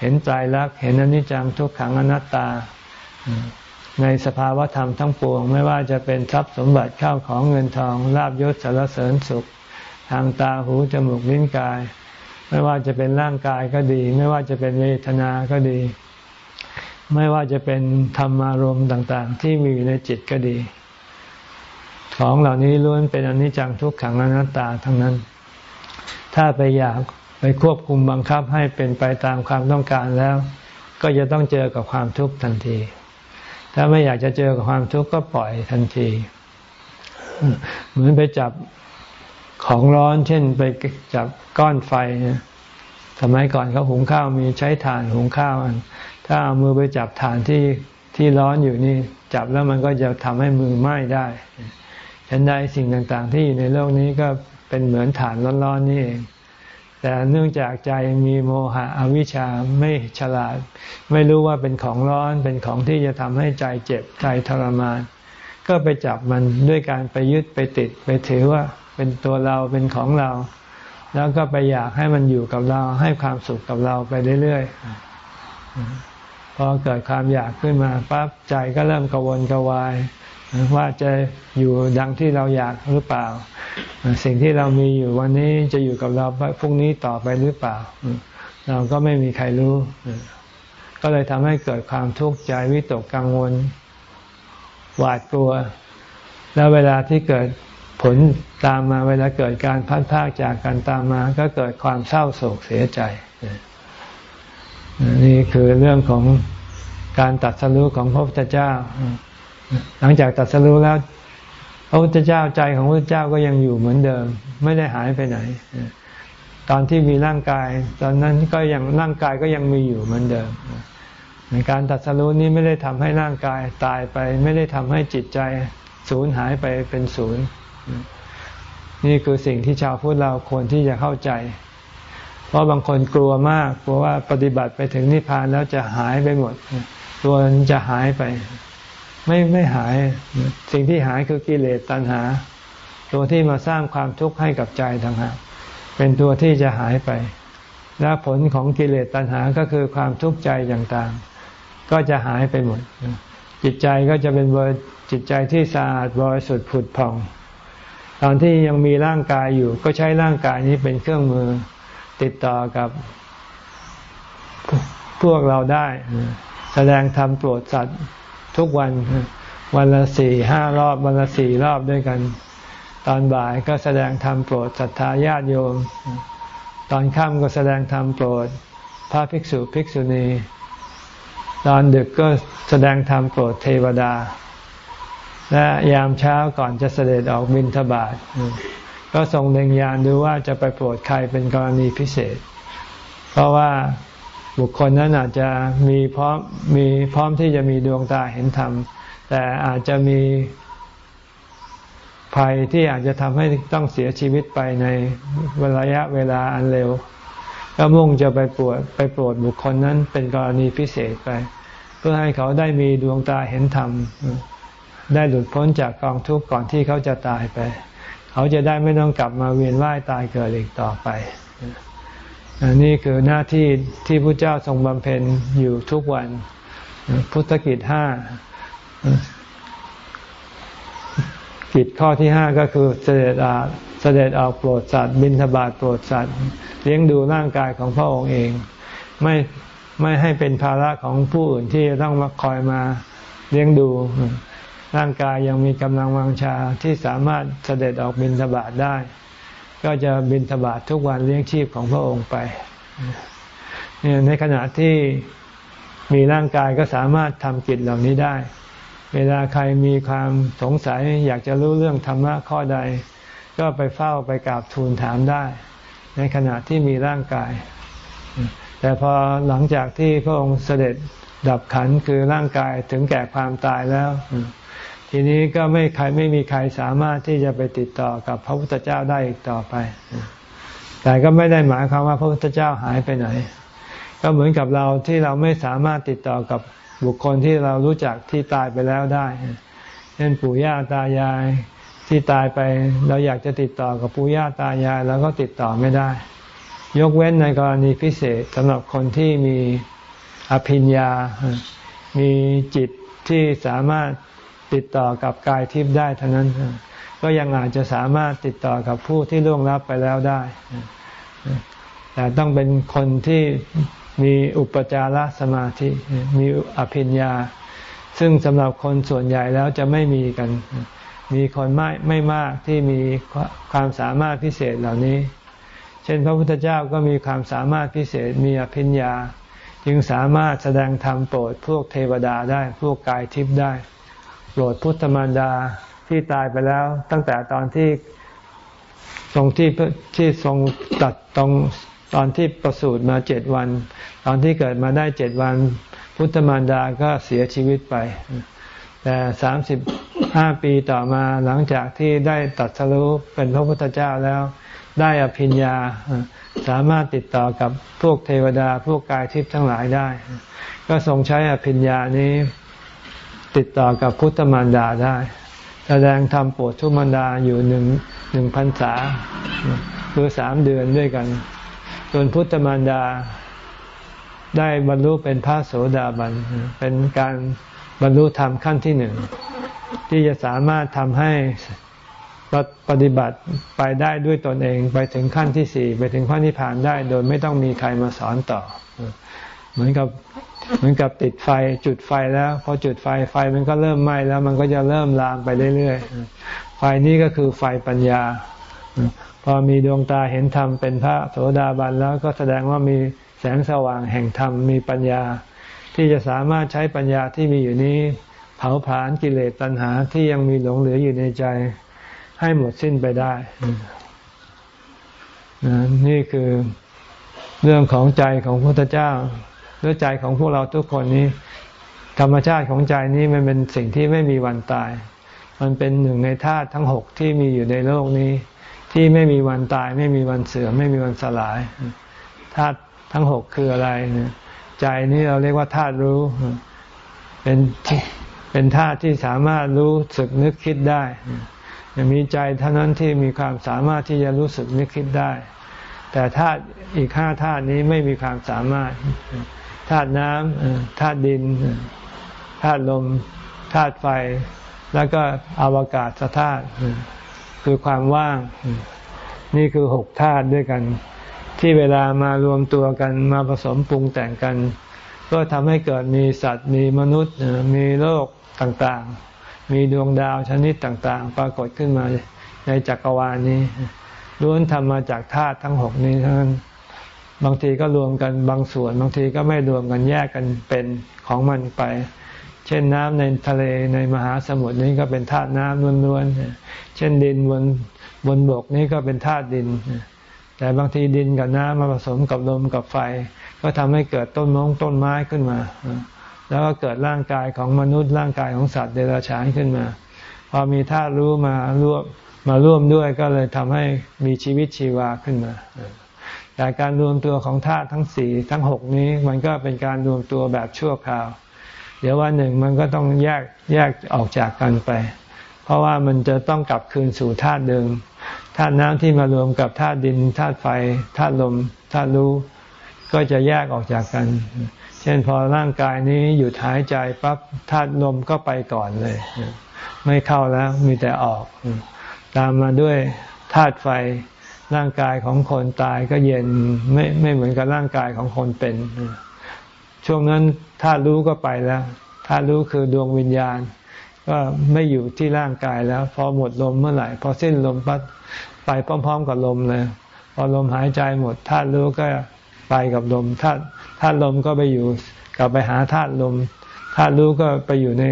เห็นใจรักเห็นอนิจจังทุกขังอนัตตา ในสภาวะธรรมทั้งปวง ไม่ว่าจะเป็นทรัพย์สมบัติเข้าของเงินทองลาบยศสารเสริญสุข ทางตาหูจมูกลิ้นกาย ไม่ว่าจะเป็นร่างกายก็ดี ไม่ว่าจะเป็นเวทนาก็ดี ไม่ว่าจะเป็นธรรมารมณ์ต่าง ๆ ที่มีอยู่ในจิตก็ดี ของเหล่านี้ล้วนเป็นอนิจจังทุกขังอนัตตาทั้งนั้น ถ้าไปอยากไปควบคุมบังคับให้เป็นไปตามความต้องการแล้ว ก็จะต้องเจอกับความทุกข์ทันที ถ้าไม่อยากจะเจอกับความทุกข์ก็ปล่อยทันที เหมือนไปจับของร้อนเช่นไปจับก้อนไฟนี่ยสมัยก่อนเขาหุงข้าวมีใช้ถ่านหุงข้าวถ้าเอามือไปจับถ่านที่ที่ร้อนอยู่นี่ จับแล้วมันก็จะทำให้มือไหม้ได้ฉันใดสิ่งต่างๆ ที่อยู่ในโลกนี้ก็เป็นเหมือนฐานร้อนๆนี่เอง แต่เนื่องจากใจมีโมหะอวิชชาไม่ฉลาด ไม่รู้ว่าเป็นของร้อนเป็นของที่จะทำให้ใจเจ็บใจทรมาน ก็ไปจับมันด้วยการไปยึดไปติด ไปถือว่าเป็นตัวเราเป็นของเรา แล้วก็ไปอยากให้มันอยู่กับเราให้ความสุขกับเราไปเรื่อยๆพอเกิดความอยากขึ้นมาปั๊บใจก็เริ่มกวนกวาย ว่าจะอยู่ดังที่เราอยากหรือเปล่า สิ่งที่เรามีอยู่วันนี้จะอยู่กับเราพรุ่งนี้ต่อไปหรือเปล่า เราก็ไม่มีใครรู้ ก็เลยทำให้เกิดความทุกข์ใจวิตกกังวล หวาดกลัว แล้วเวลาที่เกิดผลตามมาเวลาเกิดการพัดพากจากกันตามมา ก็เกิดความเศร้าโศกเสียใจนี่คือเรื่องของการตัดสรุของพระพุทธเจ้า หลังจากตัดสรู้แล้วพระพุทธเจ้าใจของพระพุทธเจ้าก็ยังอยู่เหมือนเดิม ไม่ได้หายไปไหน ตอนที่มีร่างกาย ตอนนั้นก็ยังร่างกายก็ยังมีอยู่เหมือนเดิมในการตัดสรู้นี้ไม่ได้ทำให้ร่างกายตายไป ไม่ได้ทำให้จิตใจสูญหายไปเป็นศูนย์นี่คือสิ่งที่ชาวพุทธเราควรที่จะเข้าใจ เพราะบางคนกลัวมากกลัวว่าปฏิบัติไปถึงนิพพานแล้วจะหายไปหมด ตัวจะหายไป ไม่ไม่หาย สิ่งที่หายคือกิเลสตัณหา ตัวที่มาสร้างความทุกข์ให้กับใจต่างหากเป็นตัวที่จะหายไป และผลของกิเลสตัณหาก็คือความทุกข์ใจต่างๆ ก็จะหายไปหมด จิตใจก็จะเป็นจิตใจที่สะอาดบริสุทธิ์ผุดผ่อง ตอนที่ยังมีร่างกายอยู่ก็ใช้ร่างกายนี้เป็นเครื่องมือติดต่อกับพวกเราได้ แสดงธรรมโปรดสัตว์ ทุกวัน วันละสี่ห้ารอบ วันละสี่รอบด้วยกัน ตอนบ่ายก็แสดงธรรมโปรดศรัทธาญาติโยม ตอนค่ำก็แสดงธรรมโปรด พระภิกษุภิกษุณี ตอนดึกก็แสดงธรรมโปรดเทวดา และยามเช้าก่อนจะเสด็จออกบิณฑบาตก็ทรงเล็งยานดูว่าจะไปโปรดใครเป็นกรณีพิเศษ เพราะว่า บุคคลนั้นอาจจะมีพร้อมมีพร้อมที่จะมีดวงตาเห็นธรรม แต่อาจจะมีภัยที่อาจจะทำให้ต้องเสียชีวิตไปในระยะเวลาอันเร็ว ก็มุ่งจะไปปวดไปโปรดบุคคลนั้นเป็นกรณีพิเศษไป เพื่อให้เขาได้มีดวงตาเห็นธรรม ได้หลุดพ้นจากกองทุกข์ก่อนที่เขาจะตายไป เขาจะได้ไม่ต้องกลับมาเวียนว่ายตายเกิดอีกต่อไป นี่คือหน้าที่ที่พระเจ้าทรงบำเพ็ญอยู่ทุกวัน พุทธกิจห้ากิจข้อที่ห้าก็คือเสด็จอาเสด็จออกโปรดสัตว์ บินทบาทโปรดสัตว์ เลี้ยงดูร่างกายของพระองค์เอง ไม่ไม่ให้เป็นภาระของผู้อื่นที่ต้องมาคอยมาเลี้ยงดู ร่างกายยังมีกำลังวังชาที่สามารถเสด็จออกบินทบาทได้ ก็จะบินทบาททุกวันเลี้ยงชีพของพระองค์ไปเนี่ยในขณะที่มีร่างกายก็สามารถทำกิจเหล่านี้ได้ เวลาใครมีความสงสัยอยากจะรู้เรื่องธรรมะข้อใด ก็ไปเฝ้าไปกราบทูลถามได้ ในขณะที่มีร่างกาย แต่พอหลังจากที่พระองค์เสด็จดับขันคือร่างกายถึงแก่ความตายแล้ว ทีนี้ก็ไม่ใครไม่มีใครสามารถที่จะไปติดต่อกับพระพุทธเจ้าได้อีกต่อไป แต่ก็ไม่ได้หมายความว่าพระพุทธเจ้าหายไปไหน ก็เหมือนกับเราที่เราไม่สามารถติดต่อกับบุคคลที่เรารู้จักที่ตายไปแล้วได้ เช่นปู่ย่าตายายที่ตายไปเราอยากจะติดต่อกับปู่ย่าตายายเราก็ติดต่อไม่ได้ ยกเว้นในกรณีพิเศษสำหรับคนที่มีอภิญญา มีจิตที่สามารถ ติดต่อกับกายทิพย์ได้เท่านั้น ก็ยังอาจจะสามารถติดต่อกับผู้ที่ล่วงลับไปแล้วได้ แต่ต้องเป็นคนที่มีอุปจารสมาธิ มีอภิญญา ซึ่งสำหรับคนส่วนใหญ่แล้วจะไม่มีกัน มีคนไม่ไม่มากที่มีความสามารถพิเศษเหล่านี้ เช่นพระพุทธเจ้าก็มีความสามารถพิเศษ มีอภิญญา จึงสามารถแสดงธรรมโปรดพวกเทวดาได้ พวกกายทิพย์ได้ โปรดพุทธมารดาที่ตายไปแล้ว ตั้งแต่ตอนที่ทรงที่ที่ทรงตัดตรงตอนที่ประสูติมาเจ็ดวัน ตอนที่เกิดมาได้เจ็ดวัน พุทธมารดาก็เสียชีวิตไป แต่สามสิบห้าปีต่อมาหลังจากที่ได้ตัดสรุปเป็นพระพุทธเจ้าแล้ว ได้อภิญญาสามารถติดต่อกับพวกเทวดาพวกกายทิพย์ทั้งหลายได้ ก็ทรงใช้อภิญญานี้ ติดต่อกับพุทธมารดาได้ แสดงธรรมโปรดทุมารดาอยู่หนึ่งหนึ่งพันษาคือสามเดือนด้วยกัน ส่วนพุทธมารดาได้บรรลุเป็นพระโสดาบัน เป็นการบรรลุธรรมขั้นที่หนึ่ง ที่จะสามารถทำให้ปฏิบัติไปได้ด้วยตนเอง ไปถึงขั้นที่สี่ไปถึงขั้นที่ผ่านได้ โดยไม่ต้องมีใครมาสอนต่อ เหมือนกับ เหมือนกับติดไฟจุดไฟแล้วพอจุดไฟไฟมันก็เริ่มไหม้แล้ว มันก็จะเริ่มลามไปเรื่อยๆไฟนี้ก็คือไฟปัญญา พอมีดวงตาเห็นธรรมเป็นพระโสดาบันแล้วก็แสดงว่ามีแสงสว่างแห่งธรรมมีปัญญา ที่จะสามารถใช้ปัญญาที่มีอยู่นี้ เผาผลาญกิเลสตัณหาที่ยังมีหลงเหลืออยู่ในใจ ให้หมดสิ้นไปได้นี่คือเรื่องของใจของพระพุทธเจ้า หรือใจของพวกเราทุกคนนี้ ธรรมชาติของใจนี้มันเป็นสิ่งที่ไม่มีวันตาย มันเป็นหนึ่งในธาตุทั้งหกที่มีอยู่ในโลกนี้ ที่ไม่มีวันตาย ไม่มีวันเสือ่อมไม่มีวันสลายธาตุทั้งหกคืออะไรใจนี้เราเรียกว่าธาตุรู้ เป็นเป็นธาตุที่สามารถรู้สึกนึกคิดได้มีใจเท่านั้นที่มีความสามารถที่จะรู้สึกนึกคิดได้ แต่ธาตุอีกห้าธาตุนี้ไม่มีความสามารถ ธาตุน้ำธาตุดินธาตุลมธาตุไฟ แล้วก็อวกาศธาตุคือความว่าง นี่คือหกธาตุด้วยกัน ที่เวลามารวมตัวกันมาผสมปรุงแต่งกัน ก็ทำให้เกิดมีสัตว์มีมนุษย์มีโลกต่างๆ มีดวงดาวชนิดต่างๆ ปรากฏขึ้นมาในจักรวาลนี้ล้วนทำมาจากธาตุทั้งหกนี้ทั้งนั้น บางทีก็รวมกันบางส่วน บางทีก็ไม่รวมกันแยกกันเป็นของมันไป เช่นน้ำในทะเลในมหาสมุทรนี้ก็เป็นธาตุน้ำล้วนๆ เช่นดินบนบนบกนี้ก็เป็นธาตุดิน แต่บางทีดินกับน้ำมาผสมกับลมกับไฟ ก็ทำให้เกิดต้นมงต้นไม้ขึ้นมา แล้วก็เกิดร่างกายของมนุษย์ร่างกายของสัตว์เดรัจฉานขึ้นมา พอมีธาตุรู้มาร่วมมาร่วมด้วยก็เลยทำให้มีชีวิตชีวาขึ้นมา แต่การรวมตัวของธาตุทั้งสี่ทั้งหกนี้มันก็เป็นการรวมตัวแบบชั่วคราว เดี๋ยววันหนึ่งมันก็ต้องแยกแยกออกจากกันไป เพราะว่ามันจะต้องกลับคืนสู่ธาตุเดิมธาตุน้ำที่มารวมกับธาตุดินธาตุไฟธาตุลมธาตุรู้ก็จะแยกออกจากกัน เช่นพอร่างกายนี้หยุดหายใจปั๊บธาตุลมก็ไปก่อนเลย ไม่เข้าแล้วมีแต่ออก ตามมาด้วยธาตุไฟ ร่างกายของคนตายก็เย็นไม่ไม่เหมือนกับร่างกายของคนเป็น ช่วงนั้นธาตุรู้ก็ไปแล้วธาตุรู้คือดวงวิญญาณ ก็ไม่อยู่ที่ร่างกายแล้ว พอหมดลมเมื่อไหร่ พอสิ้นลมปัดไปพร้อม ๆ กับลมเลย พอลมหายใจหมดธาตุรู้ก็ไปกับลมธาตุธาตุลมก็ไปอยู่กลับไปหาธาตุลมธาตุรู้ก็ไปอยู่ใน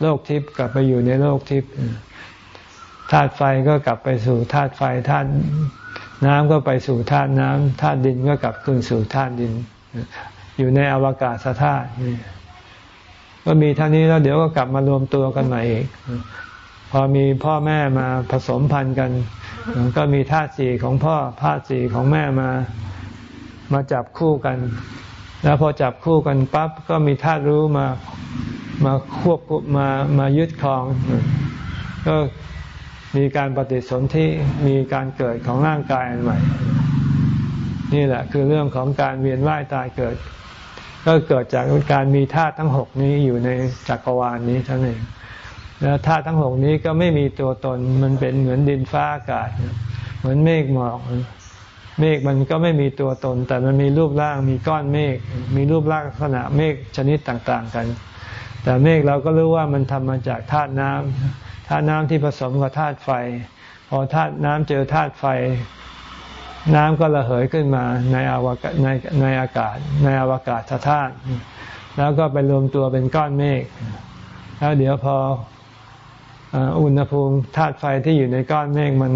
โลกทิพย์กลับไปอยู่ในโลกทิพย์ธาตุไฟก็กลับไปสู่ธาตุไฟธาตุ น้ำก็ไปสู่ธาตุน้ำธาตุดินก็กลับคืนสู่ธาตุดิน อยู่ในอวกาศธาตุก็มีเท่านี้แล้วเดี๋ยวก็กลับมารวมตัวกันใหม่อีกพอมีพ่อแม่มาผสมพันธุ์กัน ก็มีธาตุสี่ของพ่อธาตุสี่ของแม่มามาจับคู่กัน แล้วพอจับคู่กันปั๊บก็มีธาตุรู้มามาควบมมามายึดครอง ก็ มีการปฏิสนธิมีการเกิดของร่างกายอันใหม่ นี่แหละคือเรื่องของการเวียนว่ายตายเกิด ก็เกิดจากการมีธาตุทั้งหกนี้อยู่ในจักรวาลนี้เท่านั้นเองแล้วธาตุทั้งหกนี้ก็ไม่มีตัวตนมันเป็นเหมือนดินฟ้าอากาศ เหมือนเมฆหมอกเมฆมันก็ไม่มีตัวตน แต่มันมีรูปร่างมีก้อนเมฆมีรูปร่างลักษณะเมฆชนิดต่าง ๆ กัน แต่เมฆเราก็รู้ว่ามันทำมาจากธาตุน้ำาตุน้ำที่ผสมกับธาตุไฟ พอธาตุน้ำเจอธาตุไฟ น้ำก็ระเหยขึ้นมาในอวกาศในในอากาศ ในอวกาศธาตุแล้วก็ไปรวมตัวเป็นก้อนเมฆแล้วเดี๋ยวพออุณหภูมิธาตุไฟที่อยู่ในก้อนเมฆมัน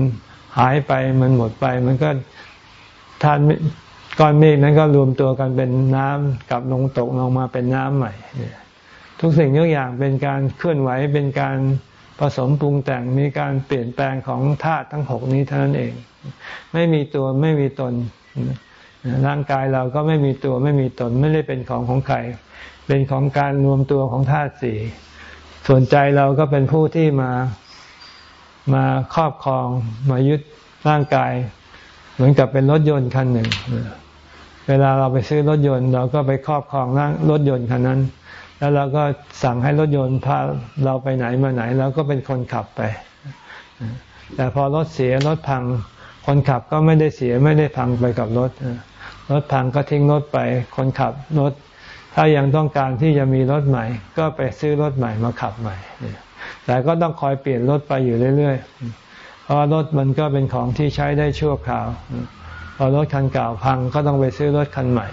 หายไปมันหมดไป มันก็ธาตุก้อนเมฆนั้นก็รวมตัวกันเป็นน้ำกับลงตกลงมาเป็นน้ำใหม่ ทุกสิ่งทุกอย่างเป็นการเคลื่อนไหวเป็นการ ผสมปรุงแต่งมีการเปลี่ยนแปลงของธาตุทั้งหกนี้เท่านั้นเอง ไม่มีตัวไม่มีตน ร่างกายเราก็ไม่มีตัวไม่มีตนไม่ได้เป็นของของใคร เป็นของการรวมตัวของธาตุสี่ส่วนใจเราก็เป็นผู้ที่มามาครอบครองมายึดร่างกาย เหมือนกับเป็นรถยนต์คันหนึ่ง เวลาเราไปซื้อรถยนต์ เราก็ไปครอบครองร่างรถยนต์คันนั้น แล้วเราก็สั่งให้รถยนต์พาเราไปไหนมาไหนเราก็เป็นคนขับไป แต่พอรถเสียรถพัง คนขับก็ไม่ได้เสียไม่ได้พังไปกับรถ รถพังก็ทิ้งรถไป คนขับรถ ถ้ายังต้องการที่จะมีรถใหม่ ก็ไปซื้อรถใหม่มาขับใหม่ แต่ก็ต้องคอยเปลี่ยนรถไปอยู่เรื่อยๆ เพราะรถมันก็เป็นของที่ใช้ได้ชั่วคราว พอรถคันเก่าพังก็ต้องไปซื้อรถคันใหม่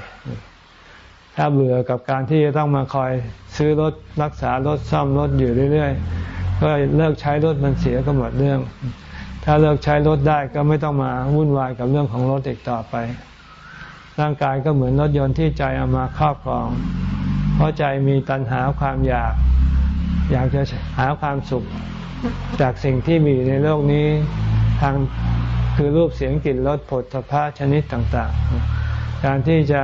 ถ้าเบื่อกับการที่จะต้องมาคอยซื้อรถรักษารถซ่อมรถอยู่เรื่อยๆ ก็เลิกใช้รถมันเสียก็หมดเรื่อง ถ้าเลิกใช้รถได้ก็ไม่ต้องมาวุ่นวายกับเรื่องของรถอีกต่อไป ร่างกายก็เหมือนรถยนต์ที่ใจเอามาครอบครอง เพราะใจมีตัณหาความอยาก อยากจะหาความสุข จากสิ่งที่มีในโลกนี้ทางคือรูปเสียงกลิ่นรสผลทพะชนิดต่างๆ การที่จะ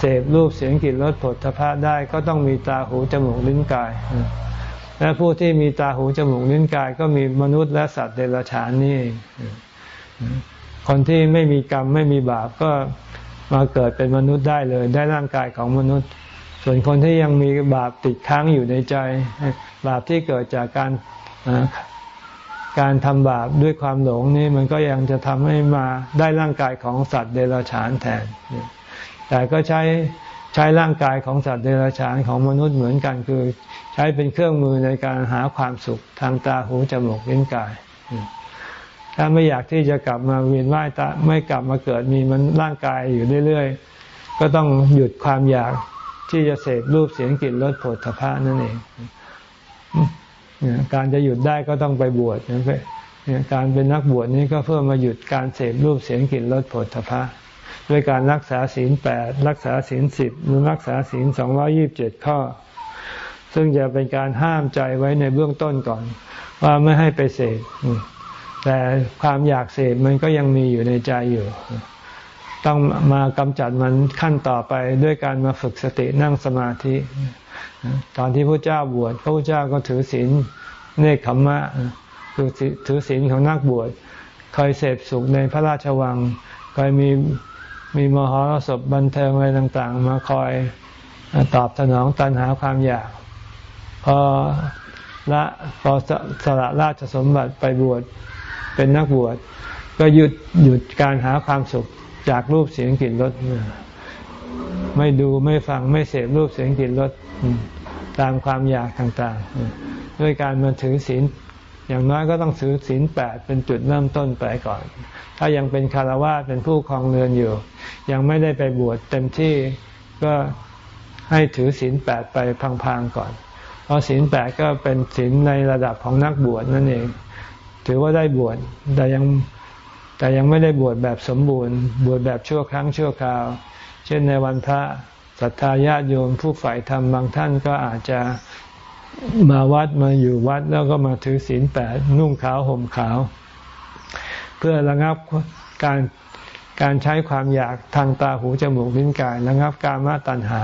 เสพรูปเสียงกลิ่นรสผลทพะได้ก็ต้องมีตาหูจมูกลิ้นกาย และผู้ที่มีตาหูจมูกลิ้นกาย ก็มีมนุษย์และสัตว์เดรัจฉานนี่คนที่ไม่มีกรรมไม่มีบาปก็มาเกิดเป็นมนุษย์ได้เลย ได้ร่างกายของมนุษย์ ส่วนคนที่ยังมีบาปติดค้างอยู่ในใจ บาปที่เกิดจากการการทำบาปด้วยความหลงนี่มันก็ยังจะทำให้มาได้ร่างกายของสัตว์เดรัจฉานแทน แต่ก็ใช้ใช้ร่างกายของสัตว์เดรัจฉานของมนุษย์เหมือนกัน คือใช้เป็นเครื่องมือในการหาความสุขทางตาหูจมูกลิ้นกาย ถ้าไม่อยากที่จะกลับมาเวียนว่ายตาไม่กลับมาเกิดมีมันร่างกายอยู่เรื่อยๆ ก็ต้องหยุดความอยากที่จะเสพรูปเสียงกลิ่นรสผลพระนั่นเอง การจะหยุดได้ก็ต้องไปบวชการเป็นนักบวชนี้ก็เพื่อมาหยุดการเสพรูปเสียงกลิ่นรสผลพระ ด้วยการรักษาศีลแปดรักษาศีลสิบหรือรักษาศีลสองร้อยี่บเจ็ดข้อ ซึ่งจะเป็นการห้ามใจไว้ในเบื้องต้นก่อน ว่าไม่ให้ไปเสพแต่ความอยากเสพมันก็ยังมีอยู่ในใจอยู่ ต้องมากำจัดมันขั้นต่อไปด้วยการมาฝึกสตินั่งสมาธิ ตอนที่พระเจ้าบวชพระเจ้าก็ถือศีลเนคขมมะคือถือศีลของนักบวชเคยเสพสุขในพระราชวังเคยมี มีมหรสพบันเทิงอะไรต่างๆ มาคอยตอบสนองตันหาความอยาก พอละพอสละราชสมบัติไปบวชเป็นนักบวช ก็หยุดหยุดการหาความสุขจากรูปเสียงกลิ่นรสไม่ดูไม่ฟังไม่เสพรูปเสียงกลิ่นรสตามความอยากต่างๆ ด้วยการมาถือศีล อย่างน้อยก็ต้องถือศีลแปดเป็นจุดเริ่มต้นไปก่อน ถ้ายังเป็นคารวะเป็นผู้ครองเรือนอยู่ ยังไม่ได้ไปบวชเต็มที่ก็ให้ถือศีลแปดไปพังๆก่อน เพราะศีลแปดก็เป็นศีลในระดับของนักบวชนั่นเอง ถือว่าได้บวชแต่ยังแต่ยังไม่ได้บวชแบบสมบูรณ์ บวชแบบชั่วครั้งชั่วคราว เช่นในวันพระศรัทธาญาติโยมผู้ฝ่ายธรรมบางท่านก็อาจจะ มาวัดมาอยู่วัดแล้วก็มาถือศีลแปดนุ่งขาวห่มขาว เพื่อระงับการการใช้ความอยากทางตาหูจมูกลิ้นกายระงับการมาตัณหา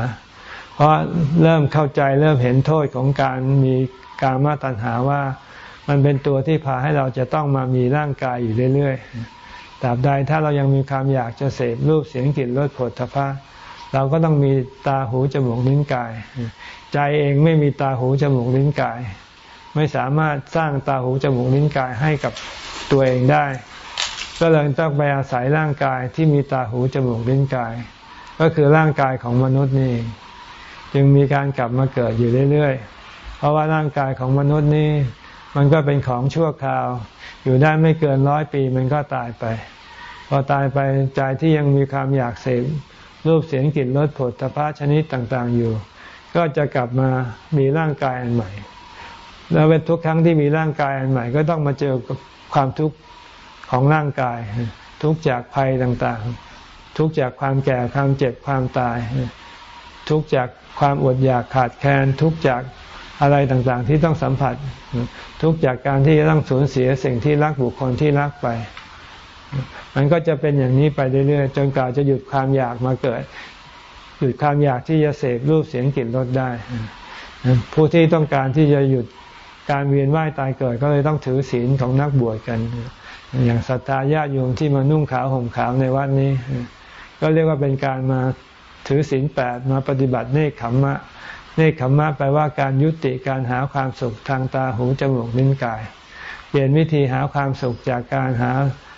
เพราะเริ่มเข้าใจเริ่มเห็นโทษของการมีการมาตัณหาว่ามันเป็นตัวที่พาให้เราจะต้องมามีร่างกายอยู่เรื่อยๆตราบใดถ้าเรายังมีความอยากจะเสพรูปเสียงกลิ่นรสผลทพะ เราก็ต้องมีตาหูจมูกลิ้นกาย ใจเองไม่มีตาหูจมูกลิ้นกาย ไม่สามารถสร้างตาหูจมูกลิ้นกายให้กับตัวเองได้ ก็เลยต้องไปอาศัยร่างกายที่มีตาหูจมูกลิ้นกาย ก็คือร่างกายของมนุษย์นี่จึงมีการกลับมาเกิดอยู่เรื่อยๆ เพราะว่าร่างกายของมนุษย์นี่มันก็เป็นของชั่วคราว อยู่ได้ไม่เกินร้อยปีมันก็ตายไป พอตายไปใจที่ยังมีความอยากเสพ รูปเสียงกลิ่นรสผลตภะชนิดต่างๆอยู่ ก็จะกลับมามีร่างกายอันใหม่ แล้วเป็นทุกครั้งที่มีร่างกายอันใหม่ ก็ต้องมาเจอกับความทุกข์ของร่างกาย ทุกจากภัยต่างๆ ทุกจากความแก่ความเจ็บความตาย ทุกจากความอดอยากขาดแคลนทุกจากอะไรต่างๆ ที่ต้องสัมผัส ทุกจากการที่ต้องสูญเสียสิ่งที่รักบุคคลที่รักไป มันก็จะเป็นอย่างนี้ไปเรื่อยๆจนกว่าจะหยุดความอยากมาเกิด หยุดความอยากที่จะเสพรูปเสียงกลิ่นรสได้ ผู้ที่ต้องการที่จะหยุดการเวียนว่ายตายเกิดก็เลยต้องถือศีลของนักบวชกัน อย่างศรัทธาญาติโยมที่มานุ่งขาวห่มขาวในวัดนี้ ก็เรียกว่าเป็นการมาถือศีลแปดมาปฏิบัติเนคขมมะ เนคขมมะแปลว่าการยุติการหาความสุขทางตาหูจมูกลิ้นกาย เปลี่ยนวิธีหาความสุขจากการหา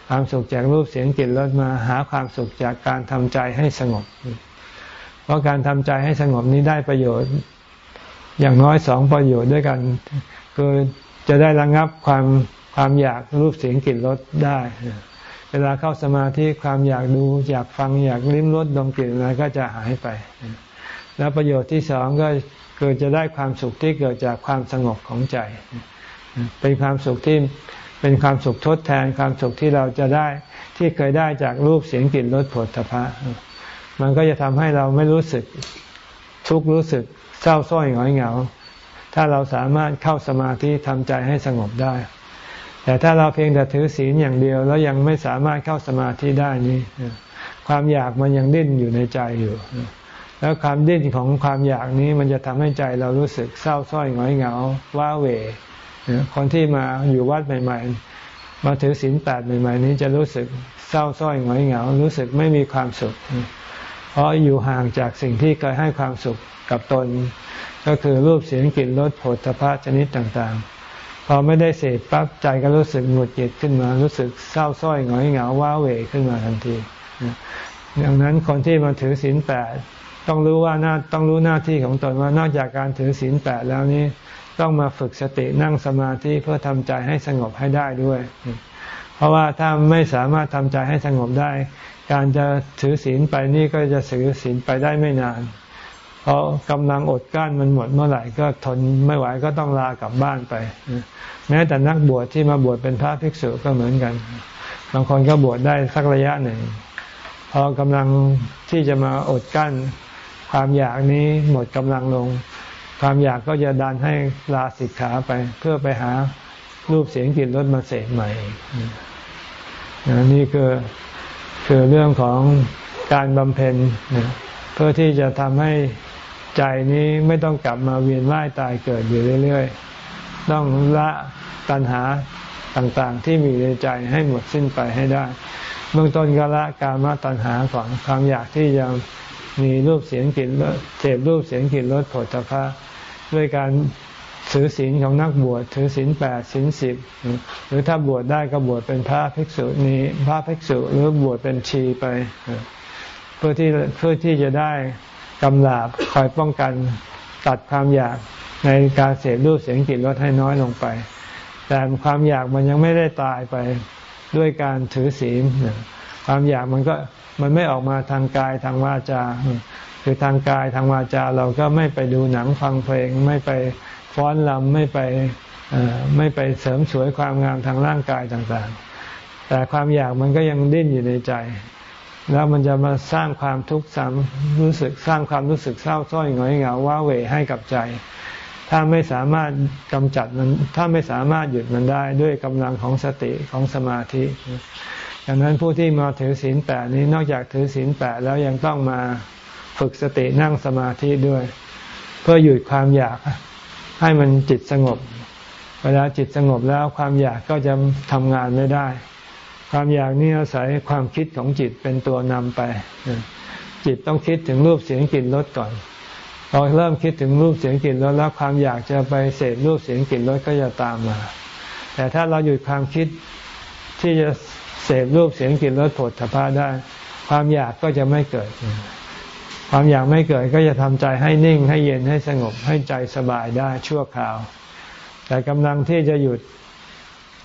ความสุขจากรูปเสียงกลิ่นรสมาหาความสุขจากการทำใจให้สงบ เพราะการทำใจให้สงบนี้ได้ประโยชน์ อย่างน้อยสองประโยชน์ด้วยกัน คือจะได้ระงับความความอยากรูปเสียงกลิ่นรสได้ เวลาเข้าสมาธิความอยากดูอยากฟังอยากลิ้มรสดมกลิ่นอะไรก็จะหายไป แล้วประโยชน์ที่สองก็เกิดจะได้ความสุขที่เกิดจากความสงบของใจ เป็นความสุขที่ เป็นความสุขทดแทนความสุขที่เราจะได้ที่เคยได้จากรูปเสียงกลิ่นรสผลตภะมันก็จะทำให้เราไม่รู้สึกทุกข์รู้สึกเศร้าส้อยหงอยเหงา ถ้าเราสามารถเข้าสมาธิทำใจให้สงบได้ แต่ถ้าเราเพียงแต่ถือศีลอย่างเดียวแล้วยังไม่สามารถเข้าสมาธิได้นี้ความอยากมันยังดิ้นอยู่ในใจอยู่ แล้วความดิ้นของความอยากนี้มันจะทำให้ใจเรารู้สึกเศร้าส้อยหงอยเหงา ว้าเหว คนที่มาอยู่วัดใหม่ ๆ มาถือศีลแปดใหม่ ๆ นี้จะรู้สึกเศร้าส้อยหงอยเหงา รู้สึกไม่มีความสุข เพราะอยู่ห่างจากสิ่งที่เคยให้ความสุขกับตน ก็คือรูปเสียงกลิ่นรสผลตภะชนิดต่างๆ พอไม่ได้เสพปั๊บใจก็รู้สึกหงุดหงิดขึ้นมา รู้สึกเศร้าส้อยหงอยเหงาว้าเหวขึ้นมาทันทีดังนั้นคนที่มาถือศีลแปดต้องรู้ว่าหน้าต้องรู้หน้าที่ของตนว่านอกจากการถือศีลแปดแล้วนี้ ต้องมาฝึกสตินั่งสมาธิเพื่อทำใจให้สงบให้ได้ด้วย เพราะว่าถ้าไม่สามารถทำใจให้สงบได้ การจะถือศีลไปนี่ก็จะถือศีลไปได้ไม่นาน เพราะกำลังอดกั้นมันหมดเมื่อไหร่ก็ทนไม่ไหวก็ต้องลากลับบ้านไป แม้แต่นักบวชที่มาบวชเป็นพระภิกษุก็เหมือนกัน บางคนก็บวชได้สักระยะหนึ่ง พอกำลังที่จะมาอดกั้นความอยากนี้หมดกำลังลง ความอยากก็จะดันให้ลาสิกขาไป เพื่อไปหารูปเสียงกลิ่นรสมาเสกใหม่นี่คือคือเรื่องของการบำเพ็ญเพื่อที่จะทำให้ใจนี้ไม่ต้องกลับมาเวียนว่ายตายเกิดอยู่เรื่อยๆ ต้องละตัณหาต่างๆ ที่มีในใจให้หมดสิ้นไปให้ได้ เบื้องต้นก็ละการมาตัณหาก่อนความอยากที่จะ มีรูปเสียงกลิ่นเสพรูปเสียงกลิ่นรสผลตภะด้วยการถือศีลของนักบวชถือศีลแปดศีลสิบหรือถ้าบวชได้ก็บวชเป็นพระภิกษุนี้พระภิกษุหรือบวชเป็นชีไป เพื่อที่เพื่อที่จะได้กำลาบคอยป้องกันตัดความอยากในการเสพรูปเสียงกลิ่นรสให้น้อยลงไป แต่ความอยากมันยังไม่ได้ตายไปด้วยการถือศีลความอยากมันก็ มันไม่ออกมาทางกายทางวาจาคือทางกายทางวาจาเราก็ไม่ไปดูหนังฟังเพลง ไม่ไปฟ้อนลำไม่ไปไม่ไปเสริมสวยความงามทางร่างกายต่างๆ แต่ความอยากมันก็ยังดิ้นอยู่ในใจ แล้วมันจะมาสร้างความทุกข์ซ้ำรู้สึกสร้างความรู้สึกเศร้าส้อยหงอยเหงาว้าเหวให้กับใจ ถ้าไม่สามารถกำจัดมัน ถ้าไม่สามารถหยุดมันได้ด้วยกำลังของสติของสมาธิ ดังนั้นผู้ที่มาถือศีลแปดนี้นอกจากถือศีลแปดแล้วยังต้องมาฝึกสตินั่งสมาธิด้วย เพื่อหยุดความอยากให้มันจิตสงบ เวลาจิตสงบแล้วความอยากก็จะทำงานไม่ได้ ความอยากนี่อาศัยความคิดของจิตเป็นตัวนำไป จิตต้องคิดถึงรูปเสียงกลิ่นรสก่อนพอเริ่มคิดถึงรูปเสียงกลิ่นรสแล้วความอยากจะไปเสพรูปเสียงกลิ่นรสก็จะตามมา แต่ถ้าเราหยุดความคิดที่จะ เสพรูปเสียงกลิ่นรสผลถภาได้ ความอยากก็จะไม่เกิด ความอยากไม่เกิดก็จะทำใจให้นิ่งให้เย็นให้สงบให้ใจสบายได้ชั่วคราว แต่กำลังที่จะหยุด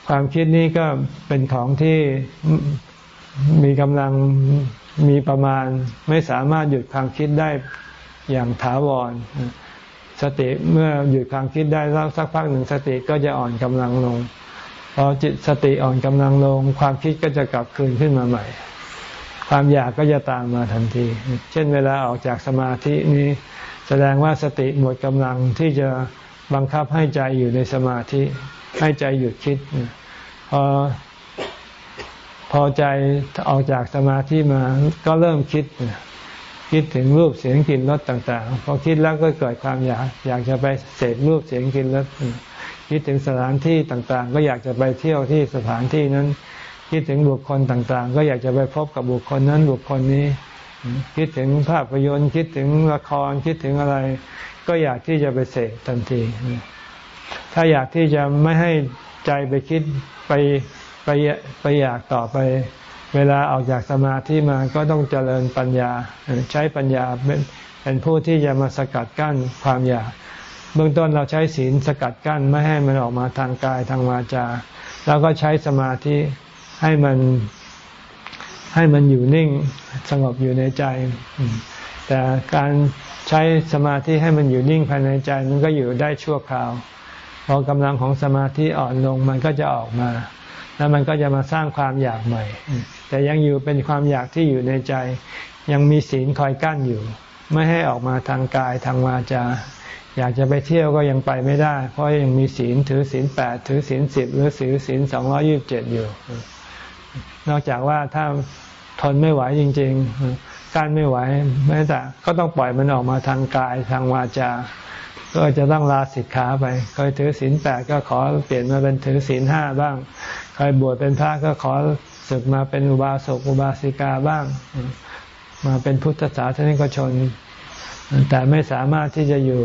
ความคิดนี้ก็เป็นของที่มีกำลังมีประมาณ ไม่สามารถหยุดความคิดได้อย่างถาวร สติเมื่อหยุดความคิดได้แล้วสักพักหนึ่งสติก็จะอ่อนกำลังลง พอจิตสติอ่อนกำลังลง ความคิดก็จะกลับคืนขึ้นมาใหม่ ความอยากก็จะตามมาทันที เช่นเวลาออกจากสมาธินี้ แสดงว่าสติหมดกำลังที่จะบังคับให้ใจอยู่ในสมาธิ ให้ใจหยุดคิดพอพอใจออกจากสมาธิมาก็เริ่มคิด คิดถึงรูปเสียงกลิ่นรสต่าง ๆ พอคิดแล้วก็เกิดความอยาก อยากจะไปเสพรูปเสียงกลิ่นรส คิดถึงสถานที่ต่างๆ ก็อยากจะไปเที่ยวที่สถานที่นั้น คิดถึงบุคคลต่างๆ ก็อยากจะไปพบกับบุคคลนั้นบุคคลนี้ คิดถึงภาพยนตร์ คิดถึงละครคิดถึงอะไร ก็อยากที่จะไปเสพทันที ถ้าอยากที่จะไม่ให้ใจไปคิดไปไปไปอยากต่อไป เวลาออกจากสมาธิมาก็ต้องเจริญปัญญาใช้ปัญญาเป็นเป็นผู้ที่จะมาสกัดกั้นความอยาก เบื้องต้นเราใช้ศีลสกัดกั้นไม่ให้มันออกมาทางกายทางวาจา แล้วก็ใช้สมาธิให้มันให้มันอยู่นิ่งสงบอยู่ในใจ แต่การใช้สมาธิให้มันอยู่นิ่งภายในใจมันก็อยู่ได้ชั่วคราวพอกำลังของสมาธิอ่อนลงมันก็จะออกมา แล้วมันก็จะมาสร้างความอยากใหม่ แต่ยังอยู่เป็นความอยากที่อยู่ในใจ ยังมีศีลคอยกั้นอยู่ ไม่ให้ออกมาทางกายทางวาจา อยากจะไปเที่ยวก็ยังไปไม่ได้ เพราะยังมีศีลถือศีลแปดถือศีลสิบหรือถือศีลสองร้อยิบเจ็ดอยู่ นอกจากว่าถ้าทนไม่ไหวจริง ๆ การไม่ไหวแม้แต่ก็ต้องปล่อยมันออกมาทางกายทางวาจา ก็จะต้องลาสิกขาไปเคยถือศีลแปดก็ขอเปลี่ยนมาเป็นถือศีลห้าบ้างเคยบวชเป็นพระก็ขอศึกมาเป็นอุบาสกอุบาสิกาบ้าง มาเป็นพุทธศาสนิกชน แต่ไม่สามารถที่จะอยู่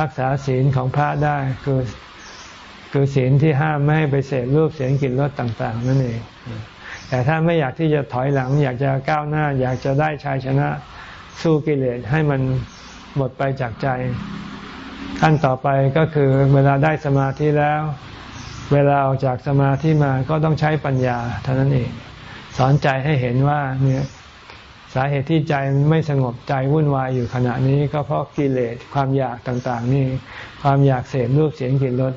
รักษาศีลของพระได้คือคือศีลที่ห้ามไม่ให้ไปเสพรูปเสียงกลิ่นรสต่าง ๆ นั่นเอง แต่ถ้าไม่อยากที่จะถอยหลัง อยากจะก้าวหน้า อยากจะได้ชัยชนะสู้กิเลสให้มันหมดไปจากใจ ขั้นต่อไปก็คือเวลาได้สมาธิแล้ว เวลาออกจากสมาธิมาก็ต้องใช้ปัญญาเท่านั้นเอง สอนใจให้เห็นว่าเนี่ย สาเหตุที่ใจไม่สงบใจวุ่นวายอยู่ขณะนี้ก็เพราะกิเลสความอยากต่างๆ นี่ความอยากเสพรูปเสียงกลิ่นรส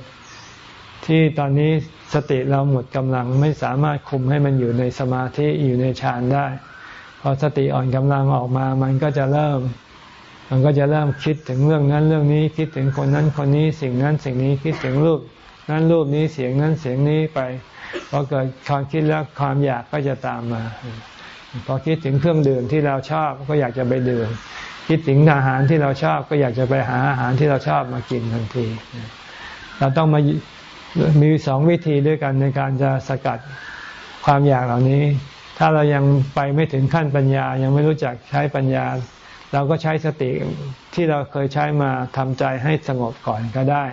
ที่ตอนนี้สติเราหมดกำลังไม่สามารถคุมให้มันอยู่ในสมาธิอยู่ในฌานได้พอสติอ่อนกำลังออกมามันก็จะเริ่ม มันก็จะเริ่มคิดถึงเรื่องนั้นเรื่องนี้คิดถึงคนนั้นคนนี้สิ่งนั้นสิ่งนี้คิดถึงรูปนั้นรูปนี้เสียงนั้นเสียงนี้ไปพอเกิดความคิดแล้วความอยากก็จะตามมา พอคิดถึงเครื่องดื่มที่เราชอบก็อยากจะไปดื่ม คิดถึงอาหารที่เราชอบก็อยากจะไปหาอาหารที่เราชอบมากินทันที เราต้องมามีสองวิธีด้วยกันในการจะสกัดความอยากเหล่านี้ ถ้าเรายังไปไม่ถึงขั้นปัญญา ยังไม่รู้จักใช้ปัญญา เราก็ใช้สติที่เราเคยใช้มาทำใจให้สงบก่อนก็ได้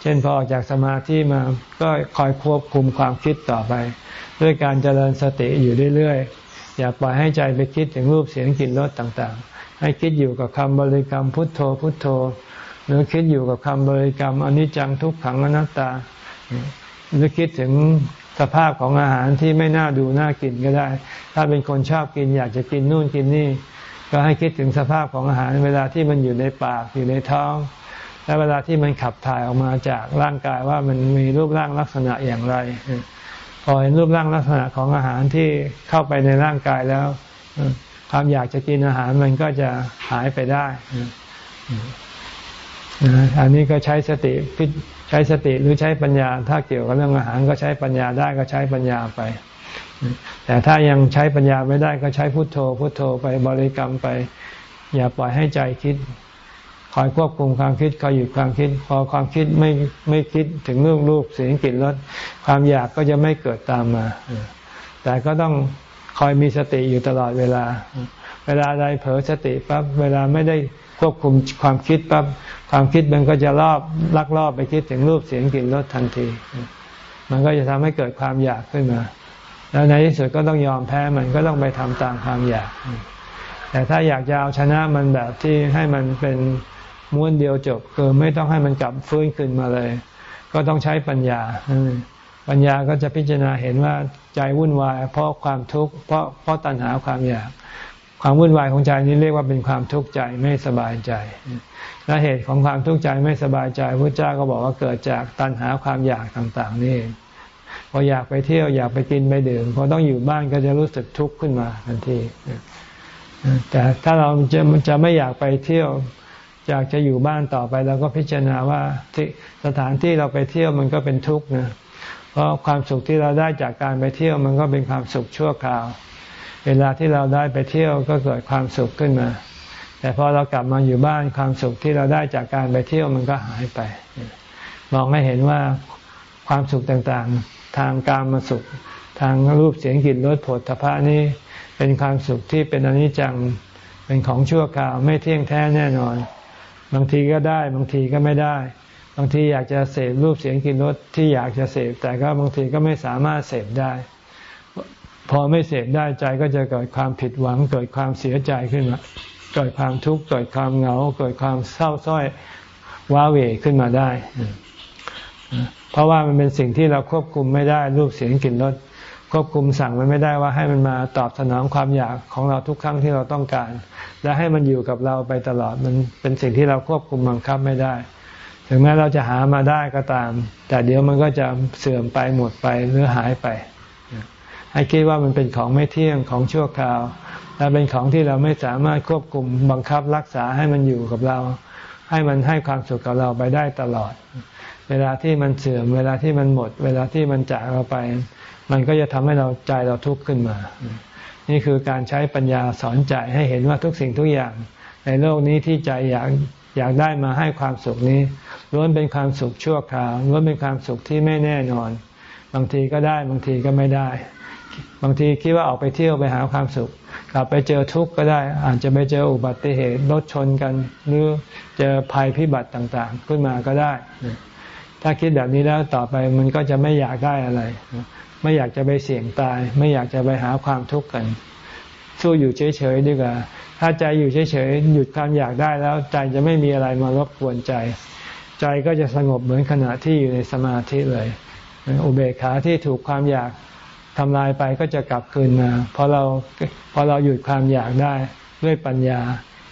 เช่นพอออกจากสมาธิมาก็คอยควบคุมความคิดต่อไป ด้วยการเจริญสติอยู่เรื่อย อย่าปล่อยให้ใจไปคิดถึงรูปเสียงกลิ่นรสต่างๆ ให้คิดอยู่กับคำบริกรรมพุทโธพุทโธ หรือคิดอยู่กับคำบริกรรมอนิจจังทุกขังอนัตตา หรือคิดถึงสภาพของอาหารที่ไม่น่าดูน่ากินก็ได้ ถ้าเป็นคนชอบกิน อยากจะกินนู่นกินนี่ ก็ให้คิดถึงสภาพของอาหารเวลาที่มันอยู่ในปากอยู่ในท้อง และเวลาที่มันขับถ่ายออกมาจากร่างกายว่ามันมีรูปร่างลักษณะอย่างไร พอเห็นรูปร่างลักษณะของอาหารที่เข้าไปในร่างกายแล้ว ความอยากจะกินอาหารมันก็จะหายไปได้อันนี้ก็ใช้สติใช้สติหรือใช้ปัญญา ถ้าเกี่ยวกับเรื่องอาหารก็ใช้ปัญญาได้ก็ใช้ปัญญาไป แต่ถ้ายังใช้ปัญญาไม่ได้ก็ใช้พุทโธ พุทโธไปบริกรรมไป อย่าปล่อยให้ใจคิด คอยควบคุมความคิดคอยหยุดความคิด พอความคิดไม่ไม่คิดถึงเรื่องรูปเสียงกลิ่นรสความอยากก็จะไม่เกิดตามมา แต่ก็ต้องคอยมีสติอยู่ตลอดเวลา เวลาใดเผลอสติปั๊บเวลาไม่ได้ควบคุมความคิดปั๊บความคิดมันก็จะรอบลักลอบไปคิดถึงรูปเสียงกลิ่นรสทันที มันก็จะทำให้เกิดความอยากขึ้นมา แล้วในที่สุดก็ต้องยอมแพ้มันก็ต้องไปทำตามความอยาก แต่ถ้าอยากจะเอาชนะมันแบบที่ให้มันเป็น ม้วนเดียวจบคือไม่ต้องให้มันกลับฟื้นขึ้นมาเลย ก็ต้องใช้ปัญญา ปัญญาก็จะพิจารณาเห็นว่าใจวุ่นวาย เพราะความทุกข์เพราะเพราะตัณหาความอยาก ความวุ่นวายของใจนี้เรียกว่าเป็นความทุกข์ใจไม่สบายใจและเหตุของความทุกข์ใจไม่สบายใจพระเจ้าก็บอกว่าเกิดจากตัณหาความอยากต่างๆนี่พออยากไปเที่ยวอยากไปกินไปดื่มพอต้องอยู่บ้านก็จะรู้สึกทุกข์ขึ้นมาทันทีแต่ถ้าเราจะจะไม่อยากไปเที่ยว อยากจะอยู่บ้านต่อไปเราก็พิจารณาว่าที่สถานที่เราไปเที่ยวมันก็เป็นทุกข์นะเพราะความสุขที่เราได้จากการไปเที่ยวมันก็เป็นความสุขชั่วคราว เวลาที่เราได้ไปเที่ยวก็เกิดความสุขขึ้นมา แต่พอเรากลับมาอยู่บ้านความสุขที่เราได้จากการไปเที่ยวมันก็หายไป มองให้เห็นว่าความสุขต่างๆ ทางการมาสุข ทางรูปเสียงกลิ่นรสผลทพะนี้เป็นความสุขที่เป็นอนิจจังเป็นของชั่วคราวไม่เที่ยงแท้แน่นอน บางทีก็ได้ บางทีก็ไม่ได้ บางทีอยากจะเสพรูปเสียงกลิ่นรสที่อยากจะเสพแต่ก็บางทีก็ไม่สามารถเสพได้ พอไม่เสพได้ใจก็จะเกิดความผิดหวัง เกิดความเสียใจขึ้นมา เกิดความทุกข์เกิดความเหงา เกิดความเศร้าส้อยว้าเหวขึ้นมาได้ เพราะว่ามันเป็นสิ่งที่เราควบคุมไม่ได้รูปเสียงกลิ่นรส ควบคุมสั่งมันไม่ได้ว่าให้มันมาตอบสนองความอยากของเราทุกครั้งที่เราต้องการ และให้มันอยู่กับเราไปตลอดมันเป็นสิ่งที่เราควบคุมบังคับไม่ได้ ถึงแม้เราจะหามาได้ก็ตาม แต่เดี๋ยวมันก็จะเสื่อมไปหมดไปหรือหายไป ให้คิดว่ามันเป็นของไม่เที่ยงของชั่วคราวและเป็นของที่เราไม่สามารถควบคุมบังคับรักษาให้มันอยู่กับเรา ให้มันให้ความสุขกับเราไปได้ตลอด เวลาที่มันเสื่อม เวลาที่มันหมด เวลาที่มันจากเราไป มันก็จะทำให้เราใจเราทุกข์ขึ้นมา นี่คือการใช้ปัญญาสอนใจให้เห็นว่าทุกสิ่งทุกอย่าง ในโลกนี้ที่ใจอยากอยากได้มาให้ความสุขนี้ล้วนเป็นความสุขชั่วคราวล้วนเป็นความสุขที่ไม่แน่นอน บางทีก็ได้บางทีก็ไม่ได้ บางทีคิดว่าออกไปเที่ยวไปหาความสุข กลับไปเจอทุกข์ก็ได้ อาจจะไปเจออุบัติเหตุรถชนกัน หรือเจอภัยพิบัติต่างๆ ขึ้นมาก็ได้ ถ้าคิดแบบนี้แล้วต่อไปมันก็จะไม่อยากได้อะไร ไม่อยากจะไปเสี่ยงตาย ไม่อยากจะไปหาความทุกข์กัน สู้อยู่เฉยๆดีกว่า ถ้าใจอยู่เฉยๆหยุดความอยากได้แล้วใจจะไม่มีอะไรมารบกวนใจ ใจก็จะสงบเหมือนขณะที่อยู่ในสมาธิเลยอุเบกขาที่ถูกความอยากทำลายไปก็จะกลับคืนมาพอเราพอเราหยุดความอยากได้ด้วยปัญญา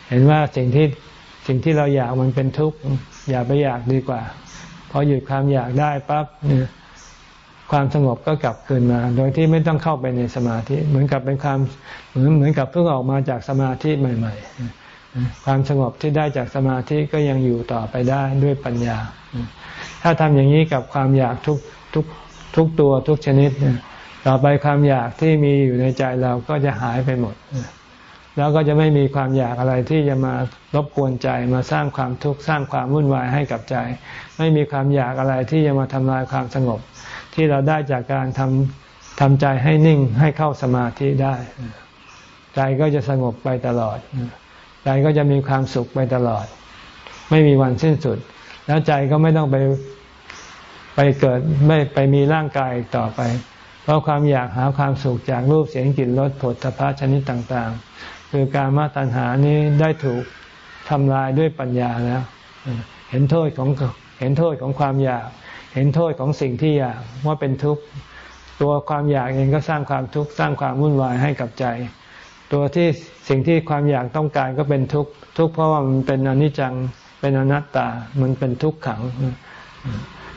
เห็นว่าสิ่งที่สิ่งที่เราอยากมันเป็นทุกข์อย่าไปอยากดีกว่า พอหยุดความอยากได้ปั๊บเนี่ย ความสงบก็กลับคืนมา โดยที่ไม่ต้องเข้าไปในสมาธิ เหมือนกับเป็นความเหมือนเหมือนกับเพิ่งออกมาจากสมาธิใหม่ ๆ ความสงบที่ได้จากสมาธิก็ยังอยู่ต่อไปได้ด้วยปัญญา ถ้าทำอย่างนี้กับความอยากทุกทุกทุกตัวทุกชนิด ต่อไปความอยากที่มีอยู่ในใจเราก็จะหายไปหมด แล้วก็จะไม่มีความอยากอะไรที่จะมารบกวนใจมาสร้างความทุกข์สร้างความวุ่นวายให้กับใจ ไม่มีความอยากอะไรที่จะมาทำลายความสงบ ที่เราได้จากการทำทำใจให้นิ่งให้เข้าสมาธิได้ ใจก็จะสงบไปตลอด ใจก็จะมีความสุขไปตลอด ไม่มีวันสิ้นสุด แล้วใจก็ไม่ต้องไปไปเกิดไม่ไปมีร่างกายต่อไป เพราะความอยากหาความสุขจากรูปเสียงกลิ่นรสผลพระชนิดต่างๆ คือการมาตัณหานี้ได้ถูกทำลายด้วยปัญญาแล้ว เห็นโทษของเห็นโทษของความอยาก เห็นโทษของสิ่งที่อยากว่าเป็นทุกข์ตัวความอยากเองก็สร้างความทุกข์สร้างความวุ่นวายให้กับใจ ตัวที่สิ่งที่ความอยากต้องการก็เป็นทุกข์ทุกข์เพราะว่ามันเป็นอนิจจังเป็นอนัตตา มันเป็นทุกข์ขัง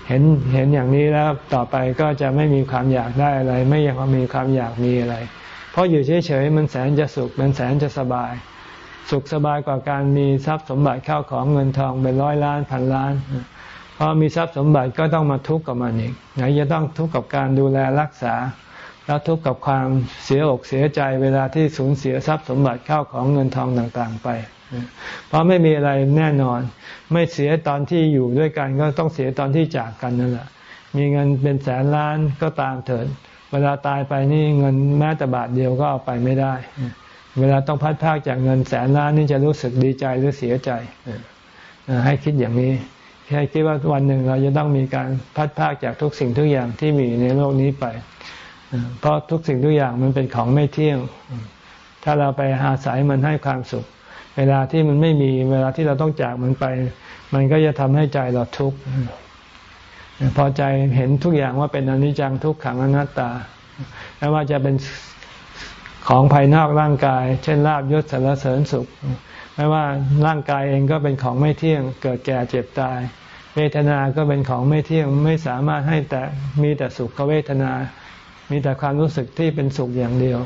เห็นเห็นอย่างนี้แล้วต่อไปก็จะไม่มีความอยากได้อะไร ไม่ยังมีความอยากมีอะไร เพราะอยู่เฉยๆมันแสนจะสุขมันแสนจะสบาย สุขสบายกว่าการมีทรัพย์สมบัติเข้าของเงินทองเป็นร้อยล้านพันล้าน พอมีทรัพย์สมบัติก็ต้องมาทุกข์กับมันอีกไหนจะต้องทุกข์กับการดูแลรักษา แล้วทุกข์กับความเสียอกเสียใจเวลาที่สูญเสียทรัพย์สมบัติเข้าของเงินทองต่างๆไป เพราะไม่มีอะไรแน่นอน ไม่เสียตอนที่อยู่ด้วยกันก็ต้องเสียตอนที่จากกันนั่นแหละมีเงินเป็นแสนล้านก็ตามเถิด เวลาตายไปนี่เงินแม้แต่บาทเดียวก็เอาไปไม่ได้ เวลาต้องพัดพากจากเงินแสนล้านนี่จะรู้สึกดีใจหรือเสียใจให้คิดอย่างนี้ ให้คิดว่าวันหนึ่งเราจะต้องมีการพัดพากจากทุกสิ่งทุกอย่างที่มีในโลกนี้ไป เพราะทุกสิ่งทุกอย่างมันเป็นของไม่เที่ยง ถ้าเราไปหาสายมันให้ความสุข เวลาที่มันไม่มีเวลาที่เราต้องจากมันไป มันก็จะทำให้ใจเราทุกข์พอใจเห็นทุกอย่างว่าเป็นอนิจจังทุกขังอนัตตาไม่ว่าจะเป็นของภายนอกร่างกาย เช่นลาบยศสารเสริญสุข ไม่ว่าร่างกายเองก็เป็นของไม่เที่ยง เกิดแก่เจ็บตาย เวทนา ก็เป็นของไม่เที่ยง ไม่สามารถให้แต่มีแต่สุขเวทนา มีแต่ความรู้สึกที่เป็นสุขอย่างเดียว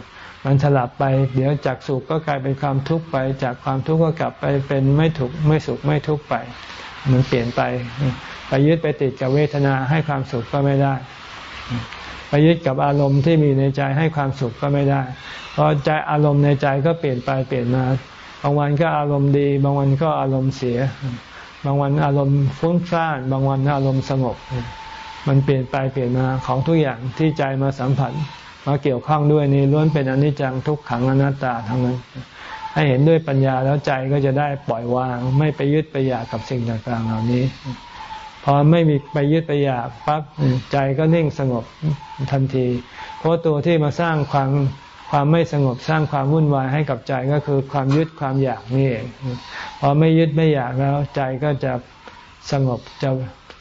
มันสลับไป เดี๋ยวจากสุขก็กลายเป็นความทุกข์ไป จากความทุกข์ก็กลับไปเป็นไม่ถูกไม่สุขไม่ทุกข์ไป มันเปลี่ยนไป ไปยึดไปติดกับเวทนาให้ความสุขก็ไม่ได้ ไปยึดกับอารมณ์ที่มีในใจให้ความสุขก็ไม่ได้ เพราะใจอารมณ์ในใจก็เปลี่ยนไปเปลี่ยนมา บางวันก็อารมณ์ดี บางวันก็อารมณ์เสีย บางวันอารมณ์ฟุ้งซ่าน บางวันอารมณ์สงบ มันเปลี่ยนไปเปลี่ยนมาของทุกอย่างที่ใจมาสัมผัสมาเกี่ยวข้องด้วยนี่ล้วนเป็นอนิจจังทุกขังอนัตตาทั้งนั้นให้เห็นด้วยปัญญาแล้วใจก็จะได้ปล่อยวาง ไม่ไปยึดไปอยากกับสิ่งต่างๆเหล่านี้ พอไม่มีไปยึดไปอยากปั๊บใจก็นิ่งสงบทันที เพราะตัวที่มาสร้างความ ความไม่สงบสร้างความวุ่นวายให้กับใจก็คือความยึดความอยากนี่เองพอไม่ยึดไม่อยากแล้วใจก็จะสงบจะ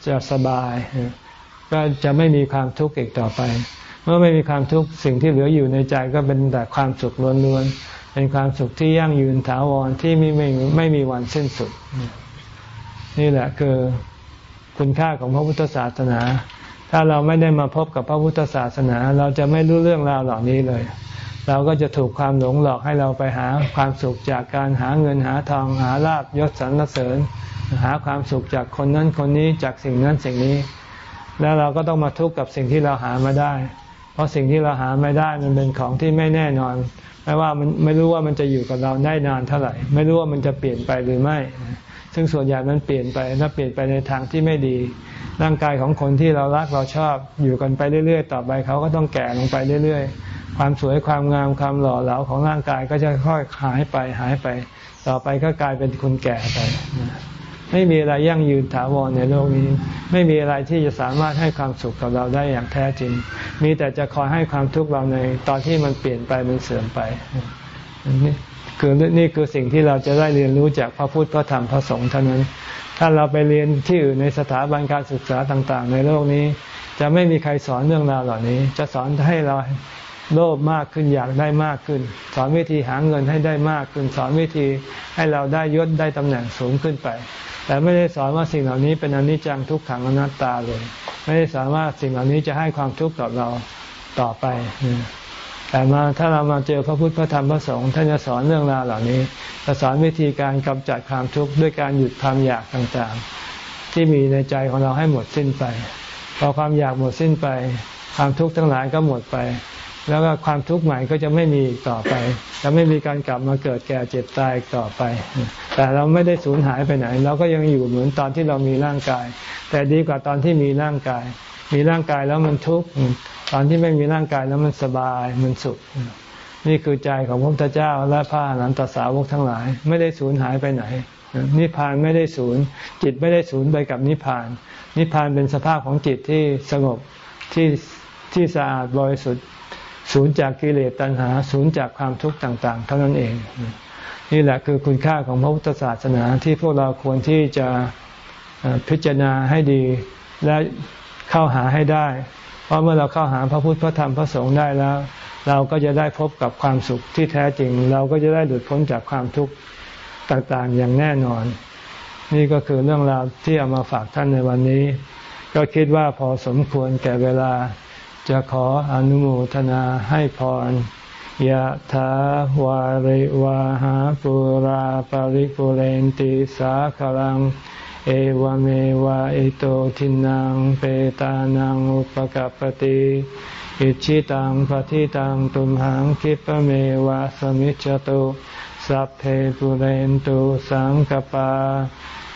จะสบาย ก็จะไม่มีความทุกข์อีกต่อไป เมื่อไม่มีความทุกข์สิ่งที่เหลืออยู่ในใจก็เป็นแต่ความสุขล้วนๆเป็นความสุขที่ยั่งยืนถาวรที่ไม่ไม่ไม่มีวันสิ้นสุด นี่แหละคือคุณค่าของพระพุทธศาสนา ถ้าเราไม่ได้มาพบกับพระพุทธศาสนา เราจะไม่รู้เรื่องราวเหล่านี้เลย เราก็จะถูกความหลงหลอกให้เราไปหาความสุขจากการหาเงินหาทองหาลาบยศสรรเสริญ หาความสุขจากคนนั้นคนนี้จากสิ่งนั้นสิ่งนี้ แล้วเราก็ต้องมาทุกข์กับสิ่งที่เราหามาได้ เพราะสิ่งที่เราหาไม่ได้มันเป็นของที่ไม่แน่นอนไม่ว่ามันไม่รู้ว่ามันจะอยู่กับเราได้นานเท่าไหร่ ไม่รู้ว่ามันจะเปลี่ยนไปหรือไม่ ซึ่งส่วนใหญ่มันเปลี่ยนไปถ้าเปลี่ยนไปในทางที่ไม่ดี ร่างกายของคนที่เรารักเราชอบอยู่กันไปเรื่อย ๆ ต่อไปเขาก็ต้องแก่ลงไปเรื่อย ๆ ความสวยความงามความหล่อเหลาของร่างกายก็จะค่อยหายไปหายไป ต่อไปก็กลายเป็นคนแก่ไปไม่มีอะไรยั่งยืนถาวรในโลกนี้ ไม่มีอะไรที่จะสามารถให้ความสุขกับเราได้อย่างแท้จริง มีแต่จะคอยให้ความทุกข์เราในตอนที่มันเปลี่ยนไปมันเสื่อมไปนี่คือนี่คือสิ่งที่เราจะได้เรียนรู้จากพระพุทธพระธรรมพระสงฆ์เท่านั้น ถ้าเราไปเรียนที่อื่นในสถาบันการศึกษาต่าง ๆ ในโลกนี้ จะไม่มีใครสอนเรื่องราวเหล่านี้ จะสอนให้เรา โลภมากขึ้นอยากได้มากขึ้น สอนวิธีหาเงินให้ได้มากขึ้น สอนวิธีให้เราได้ยศได้ตำแหน่งสูงขึ้นไป แต่ไม่ได้สอนว่าสิ่งเหล่านี้เป็นอนิจจังทุกขังอนัตตาเลย ไม่ได้สอนว่าสิ่งเหล่านี้จะให้ความทุกข์กับเราต่อไป แต่มาถ้าเรามาเจอพระพุทธพระธรรมพระสงฆ์ท่านจะสอนเรื่องราวเหล่านี้จะสอนวิธีการกำจัดความทุกข์ด้วยการหยุดความอยากต่างๆ ที่มีในใจของเราให้หมดสิ้นไปพอความอยากหมดสิ้นไป ความทุกข์ทั้งหลายก็หมดไป แล้วก็ความทุกข์ใหม่ก็จะไม่มีต่อไปจะไม่มีการกลับมาเกิดแก่เจ็บตายต่อไป แต่เราไม่ได้สูญหายไปไหน เราก็ยังอยู่เหมือนตอนที่เรามีร่างกาย แต่ดีกว่าตอนที่มีร่างกาย มีร่างกายแล้วมันทุกข์ตอนที่ไม่มีร่างกายแล้วมันสบายมันสุข นี่คือใจของพระพุทธเจ้าและพระอรหันตสาวกทั้งหลาย ไม่ได้สูญหายไปไหนนิพพานไม่ได้สูญจิตไม่ได้สูญไปกับนิพพาน นิพพานเป็นสภาพของจิตที่สงบที่ที่สะอาดบริสุทธิ์ ศูนย์จากกิเลสตัณหา ศูนย์จากความทุกข์ต่างๆ เท่านั้นเอง นี่แหละคือคุณค่าของพระพุทธศาสนาที่พวกเราควรที่จะพิจารณาให้ดีและเข้าหาให้ได้ เพราะเมื่อเราเข้าหาพระพุทธพระธรรมพระสงฆ์ได้แล้ว เราก็จะได้พบกับความสุขที่แท้จริง เราก็จะได้หลุดพ้นจากความทุกข์ต่างๆ อย่างแน่นอน นี่ก็คือเรื่องราวที่เอามาฝากท่านในวันนี้ ก็คิดว่าพอสมควรแก่เวลา จะขออนุโมทนาให้พรยะถาวาริวาหาปุราปาริปุเรนติสาคลัง เอวเมวะอิโตทินังเปตานังอุปกัปติอิชิตังปฏิตังตุมหังคิปเมวะสมิจจตุสัพเพปุเรนตุสังกปา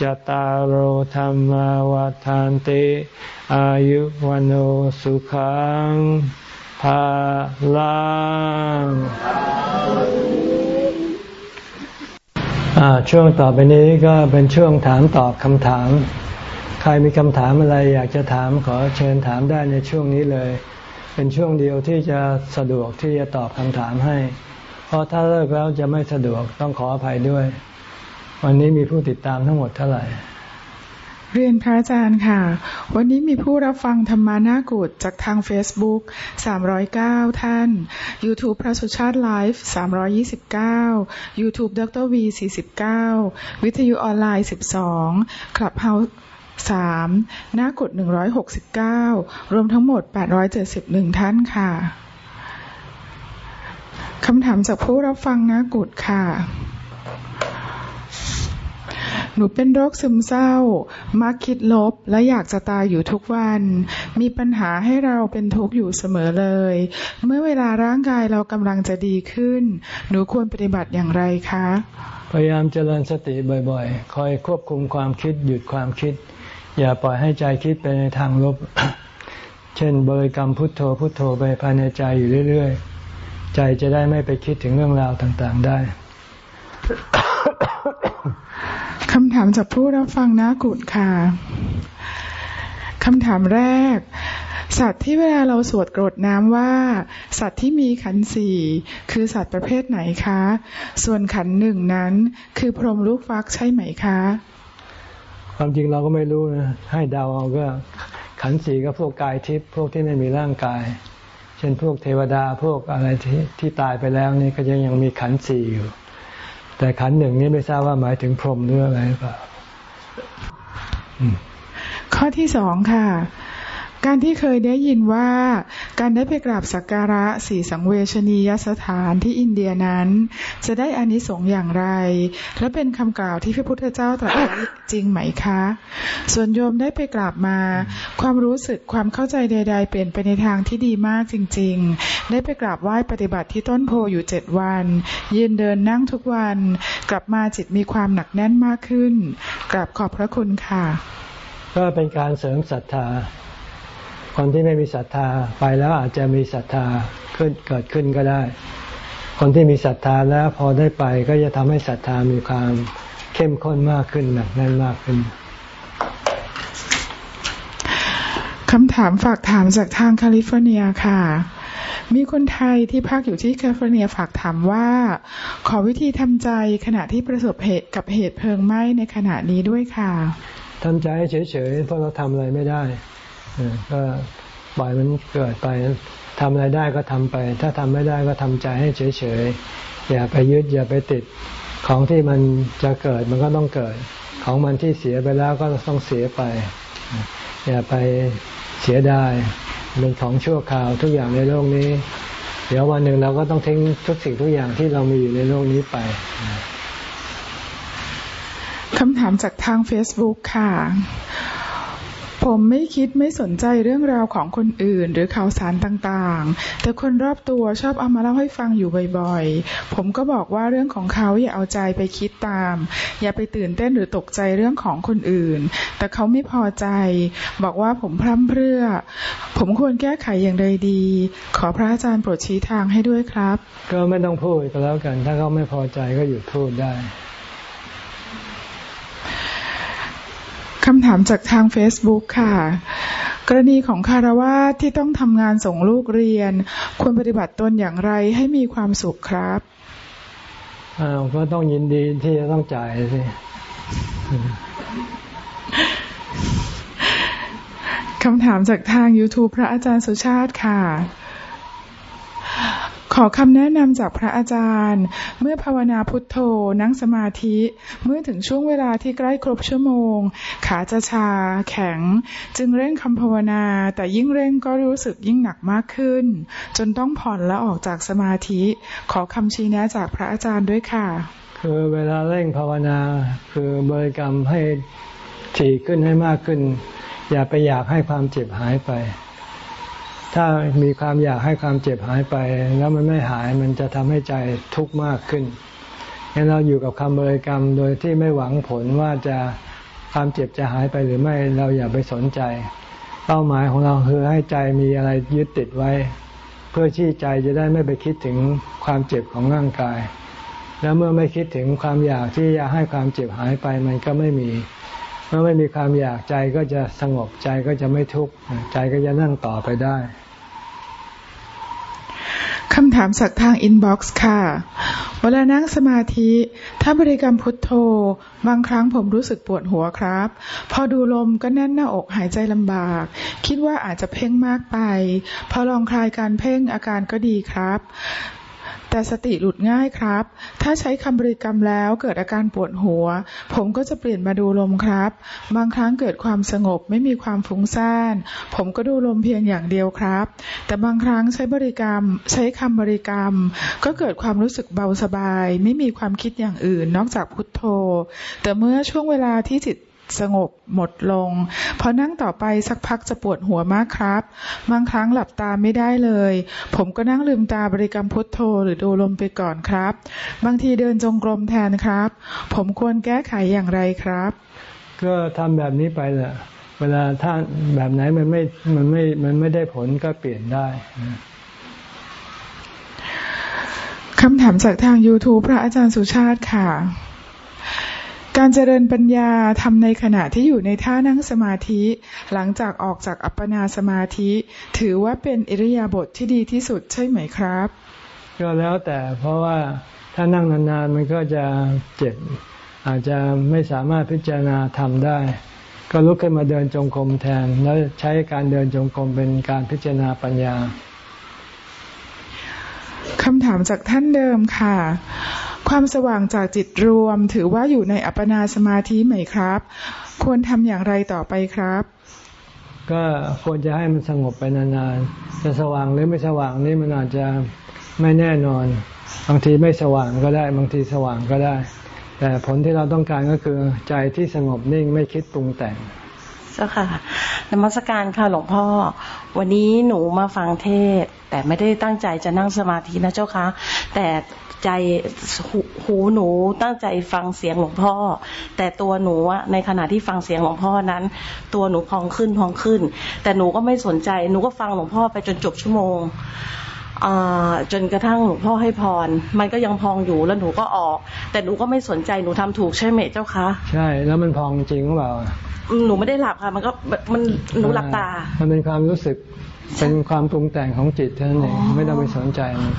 จตารโหธรรมวาทานติ อายุวันโอสุขังภาลังช่วงต่อไปนี้ก็เป็นช่วงถามตอบคำถาม ใครมีคำถามอะไรอยากจะถามขอเชิญถามได้ในช่วงนี้เลย เป็นช่วงเดียวที่จะสะดวกที่จะตอบคำถามให้ เพราะถ้าเลิกแล้วจะไม่สะดวกต้องขออภัยด้วย วันนี้มีผู้ติดตามทั้งหมดเท่าไหร่ เรียนพระอาจารย์ค่ะ วันนี้มีผู้รับฟังธรรมานากุฏจากทาง Facebook 309 ท่าน YouTube พระสุชาติไลฟ์329 YouTube ดร V 49 วิทยุออนไลน์ 12คลับเฮาส์3นากุฏ169รวมทั้งหมด871ท่านค่ะ คำถามจากผู้รับฟังนากุฏค่ะ หนูเป็นโรคซึมเศร้า มักคิดลบและอยากจะตายอยู่ทุกวัน มีปัญหาให้เราเป็นทุกข์อยู่เสมอเลย เมื่อเวลาร่างกายเรากำลังจะดีขึ้น หนูควรปฏิบัติอย่างไรคะ พยายามเจริญสติบ่อยๆ คอยควบคุมความคิดหยุดความคิด อย่าปล่อยให้ใจคิดไปในทางลบ เช่นบริกรรมพุทโธพุทโธไปภายในใจอยู่เรื่อยๆ ใจจะได้ไม่ไปคิดถึงเรื่องราวต่างๆได้ คำถามจากผู้รับฟังนะกุดค่ะคำถามแรก สัตว์ที่เวลาเราสวดกรดน้ำว่า สัตว์ที่มีขันสี่คือสัตว์ประเภทไหนคะ ส่วนขันหนึ่งนั้นคือพรหมลูกฟักใช่ไหมคะ ความจริงเราก็ไม่รู้นะให้เดาเอาก็ขันสี่ก็พวกกายทิพย์พวกที่ไม่มีร่างกาย เช่นพวกเทวดาพวกอะไรที่ที่ตายไปแล้วนี่ก็ยังยังมีขันสี่อยู่ แต่ขันหนึ่งนี้ไม่ทราบว่าหมายถึงพรหมหรืออะไรหรือเปล่าข้อที่สองค่ะ การที่เคยได้ยินว่าการได้ไปกราบสักการะสีสังเวชนียสถานที่อินเดียนั้น จะได้อานิสงส์อย่างไร และเป็นคำกล่าวที่พระพุทธเจ้าตรัสจริงไหมคะ ส่วนโยมได้ไปกราบมา ความรู้สึกความเข้าใจใด ๆ เปลี่ยนไปในทางที่ดีมากจริง ๆ ได้ไปกราบไหว้ปฏิบัติที่ต้นโพอยู่เจ็ดวัน ยืนเดินนั่งทุกวัน กลับมาจิตมีความหนักแน่นมากขึ้น กราบขอบพระคุณค่ะ ก็เป็นการเสริมศรัทธา คนที่ไม่มีศรัทธาไปแล้วอาจจะมีศรัทธาขึ้นเกิดขึ้นก็ได้ คนที่มีศรัทธาแล้วพอได้ไปก็จะทำให้ศรัทธามีความเข้มข้นมากขึ้นหนักแน่นมากขึ้นคำถามฝากถามจากทางแคลิฟอร์เนียค่ะ มีคนไทยที่พักอยู่ที่แคลิฟอร์เนียฝากถามว่า ขอวิธีทำใจขณะที่ประสบเหตุกับเหตุเพลิงไหม้ในขณะนี้ด้วยค่ะทำใจเฉยๆเพราะเราทำอะไรไม่ได้ ก็ปล่อยมันเกิดไปทำอะไรได้ก็ทำไป ถ้าทำไม่ได้ก็ทำใจให้เฉยๆ อย่าไปยึดอย่าไปติด ของที่มันจะเกิดมันก็ต้องเกิด ของมันที่เสียไปแล้วก็ต้องเสียไป อย่าไปเสียดายเป็นของชั่วคราวทุกอย่างในโลกนี้ เดี๋ยววันหนึ่งเราก็ต้องทิ้งทุกสิ่งทุกอย่างที่เรามีอยู่ในโลกนี้ไปคำถามจากทาง Facebook ค่ะ ผมไม่คิดไม่สนใจเรื่องราวของคนอื่น หรือข่าวสารต่างๆ แต่คนรอบตัวชอบเอามาเล่าให้ฟังอยู่บ่อยๆ ผมก็บอกว่าเรื่องของเขาอย่าเอาใจไปคิดตาม อย่าไปตื่นเต้นหรือตกใจเรื่องของคนอื่น แต่เขาไม่พอใจ บอกว่าผมพร่ำเพรื่อ ผมควรแก้ไขอย่างไรดี ขอพระอาจารย์โปรดชี้ทางให้ด้วยครับ ก็ไม่ต้องพูดก็แล้วกัน ถ้าเขาไม่พอใจก็หยุดพูดได้ คำถามจากทาง Facebook ค่ะ กรณีของคารวะที่ต้องทำงานส่งลูกเรียน ควรปฏิบัติตนอย่างไรให้มีความสุขครับอ้าวก็ต้องยินดีที่จะต้องจ่ายสิคำถามจากทาง YouTube พระอาจารย์สุชาติค่ะ ขอคำแนะนำจากพระอาจารย์ เมื่อภาวนาพุทโธนั่งสมาธิ เมื่อถึงช่วงเวลาที่ใกล้ครบชั่วโมง ขาจะชา แข็ง จึงเร่งคำภาวนา แต่ยิ่งเร่งก็รู้สึกยิ่งหนักมากขึ้น จนต้องผ่อนและออกจากสมาธิ ขอคำชี้แนะจากพระอาจารย์ด้วยค่ะ คือเวลาเร่งภาวนา คือบริกรรมให้ถี่ขึ้นให้มากขึ้น อย่าไปอยากให้ความเจ็บหายไป ถ้ามีความอยากให้ความเจ็บหายไป แล้วมันไม่หายมันจะทำให้ใจทุกข์มากขึ้นงั้นเราอยู่กับคำบริกรรมโดยที่ไม่หวังผลว่าจะความเจ็บจะหายไปหรือไม่เราอย่าไปสนใจ เป้าหมายของเราคือให้ใจมีอะไรยึดติดไว้ เพื่อที่ใจจะได้ไม่ไปคิดถึงความเจ็บของร่างกาย แล้วเมื่อไม่คิดถึงความอยากที่จะให้ความเจ็บหายไปมันก็ไม่มี เมื่อไม่มีความอยากใจก็จะสงบใจก็จะไม่ทุกข์ใจก็จะนั่งต่อไปได้ คำถามสักทางอินบ็อกซ์ค่ะ เวลานั่งสมาธิ ถ้าบริกรรมพุทโธ บางครั้งผมรู้สึกปวดหัวครับ พอดูลมก็แน่นหน้าอกหายใจลำบาก คิดว่าอาจจะเพ่งมากไป พอลองคลายการเพ่งอาการก็ดีครับ แต่สติหลุดง่ายครับ ถ้าใช้คำบริกรรมแล้วเกิดอาการปวดหัว ผมก็จะเปลี่ยนมาดูลมครับ บางครั้งเกิดความสงบไม่มีความฟุ้งซ่าน ผมก็ดูลมเพียงอย่างเดียวครับ แต่บางครั้งใช้บริกรรม ใช้คำบริกรรม ก็เกิดความรู้สึกเบาสบาย ไม่มีความคิดอย่างอื่น นอกจากพุทโธ แต่เมื่อช่วงเวลาที่จิต สงบหมดลง พอนั่งต่อไปสักพักจะปวดหัวมากครับ บางครั้งหลับตาไม่ได้เลย ผมก็นั่งลืมตาบริกรรมพุทโธหรือดูลมไปก่อนครับ บางทีเดินจงกรมแทนครับ ผมควรแก้ไขอย่างไรครับ ก็ทำแบบนี้ไปแหละเวลาถ้าแบบไหนมันไม่ มันไม่ มันไม่ได้ผลก็เปลี่ยนได้คำถามจากทาง YouTube พระอาจารย์สุชาติค่ะ การเจริญปัญญาทำในขณะที่อยู่ในท่านั่งสมาธิ หลังจากออกจากอัปปนาสมาธิ ถือว่าเป็นอิริยาบถทที่ดีที่สุดใช่ไหมครับ ก็แล้วแต่เพราะว่าถ้านั่งนานๆมันก็จะเจ็บ อาจจะไม่สามารถพิจารณาทำได้ ก็ลุกขึ้นมาเดินจงกรมแทน แล้วใช้การเดินจงกรมเป็นการพิจารณาปัญญาคำถามจากท่านเดิมค่ะ ความสว่างจากจิตรวม ถือว่าอยู่ในอัปปนาสมาธิไหมครับ ควรทำอย่างไรต่อไปครับ ก็ควรจะให้มันสงบไปนานๆจะสว่างหรือไม่สว่างนี่มันอาจจะไม่แน่นอน บางทีไม่สว่างก็ได้ บางทีสว่างก็ได้ แต่ผลที่เราต้องการก็คือใจที่สงบนิ่งไม่คิดปรุงแต่งเจ้าค่ะนมัสการค่ะหลวงพ่อ วันนี้หนูมาฟังเทศ แต่ไม่ได้ตั้งใจจะนั่งสมาธินะเจ้าค่ะแต่ ใจหูหนูตั้งใจฟังเสียงหลวงพ่อ แต่ตัวหนูอะในขณะที่ฟังเสียงหลวงพ่อนั้น ตัวหนูพองขึ้นพองขึ้น แต่หนูก็ไม่สนใจหนูก็ฟังหลวงพ่อไปจนจบชั่วโมงจนกระทั่งหลวงพ่อให้พร มันก็ยังพองอยู่แล้วหนูก็ออก แต่หนูก็ไม่สนใจหนูทำถูกใช่ไหมเจ้าคะใช่แล้วมันพองจริงหรือเปล่าหนูไม่ได้หลับค่ะมันก็มันหนูหลับตา มันเป็นความรู้สึกเป็นความปรุงแต่งของจิตเท่านั้นเองไม่ต้องไปสนใจมัน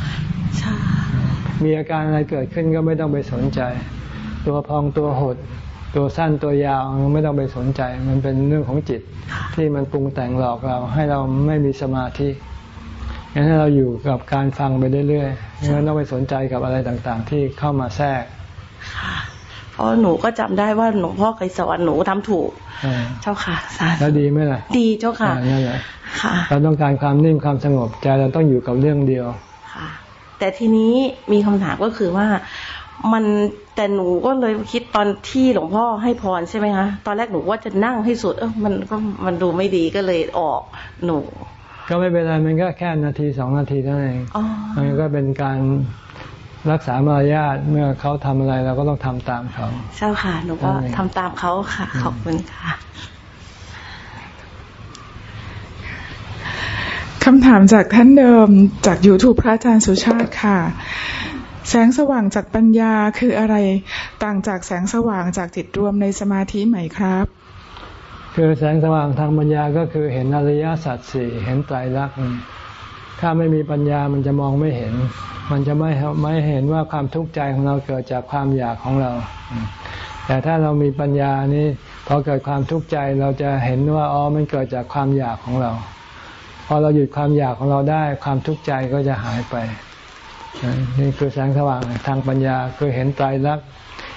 มีอาการอะไรเกิดขึ้นก็ไม่ต้องไปสนใจ ตัวพองตัวหด ตัวสั้นตัวยาวไม่ต้องไปสนใจ มันเป็นเรื่องของจิตที่มันปรุงแต่งหลอกเราให้เราไม่มีสมาธิงั้นให้เราอยู่กับการฟังไปเรื่อยๆไม่ต้องไปสนใจกับอะไรต่างๆ ที่เข้ามาแทรกเพราะหนูก็จำได้ว่าหลวงพ่อเคยสอนหนูทำถูก เจ้าค่ะสาแล้วดีไหมล่ะ ดีเจ้าค่ะนั่นแหละเราต้องการความนิ่งความสงบใจเราต้องอยู่กับเรื่องเดียวค่ะ แต่ทีนี้มีคำถามก็คือว่ามันแต่หนูก็เลยคิดตอนที่หลวงพ่อให้พรใช่ไหมคะตอนแรกหนูว่าจะนั่งให้สุดเออมันก็มันดูไม่ดีก็เลยออกหนู ก็ไม่เป็นไรมันก็แค่นาทีสองนาทีเท่านั้นเองมันก็เป็นการรักษามารยาทเมื่อเขาทำอะไรเราก็ต้องทำตามเขาเจ้าค่ะหนูก็ทำตามเขาค่ะขอบคุณค่ะ คำถามจากท่านเดิมจากยูทูปพระอาจารย์สุชาติค่ะ แสงสว่างจากปัญญาคืออะไรต่างจากแสงสว่างจากจิตรวมในสมาธิไหมครับ คือแสงสว่างทางปัญญาก็คือเห็นอริยสัจสี่เห็นไตรลักษณ์ถ้าไม่มีปัญญามันจะมองไม่เห็น มันจะไม่ไม่เห็นว่าความทุกข์ใจของเราเกิดจากความอยากของเรา แต่ถ้าเรามีปัญญานี้พอเกิดความทุกข์ใจเราจะเห็นว่าอ๋อมันเกิดจากความอยากของเรา พอเราหยุดความอยากของเราได้ ความทุกข์ใจก็จะหายไป นี่คือแสงสว่างทางปัญญาคือเห็นไตรลักษณ์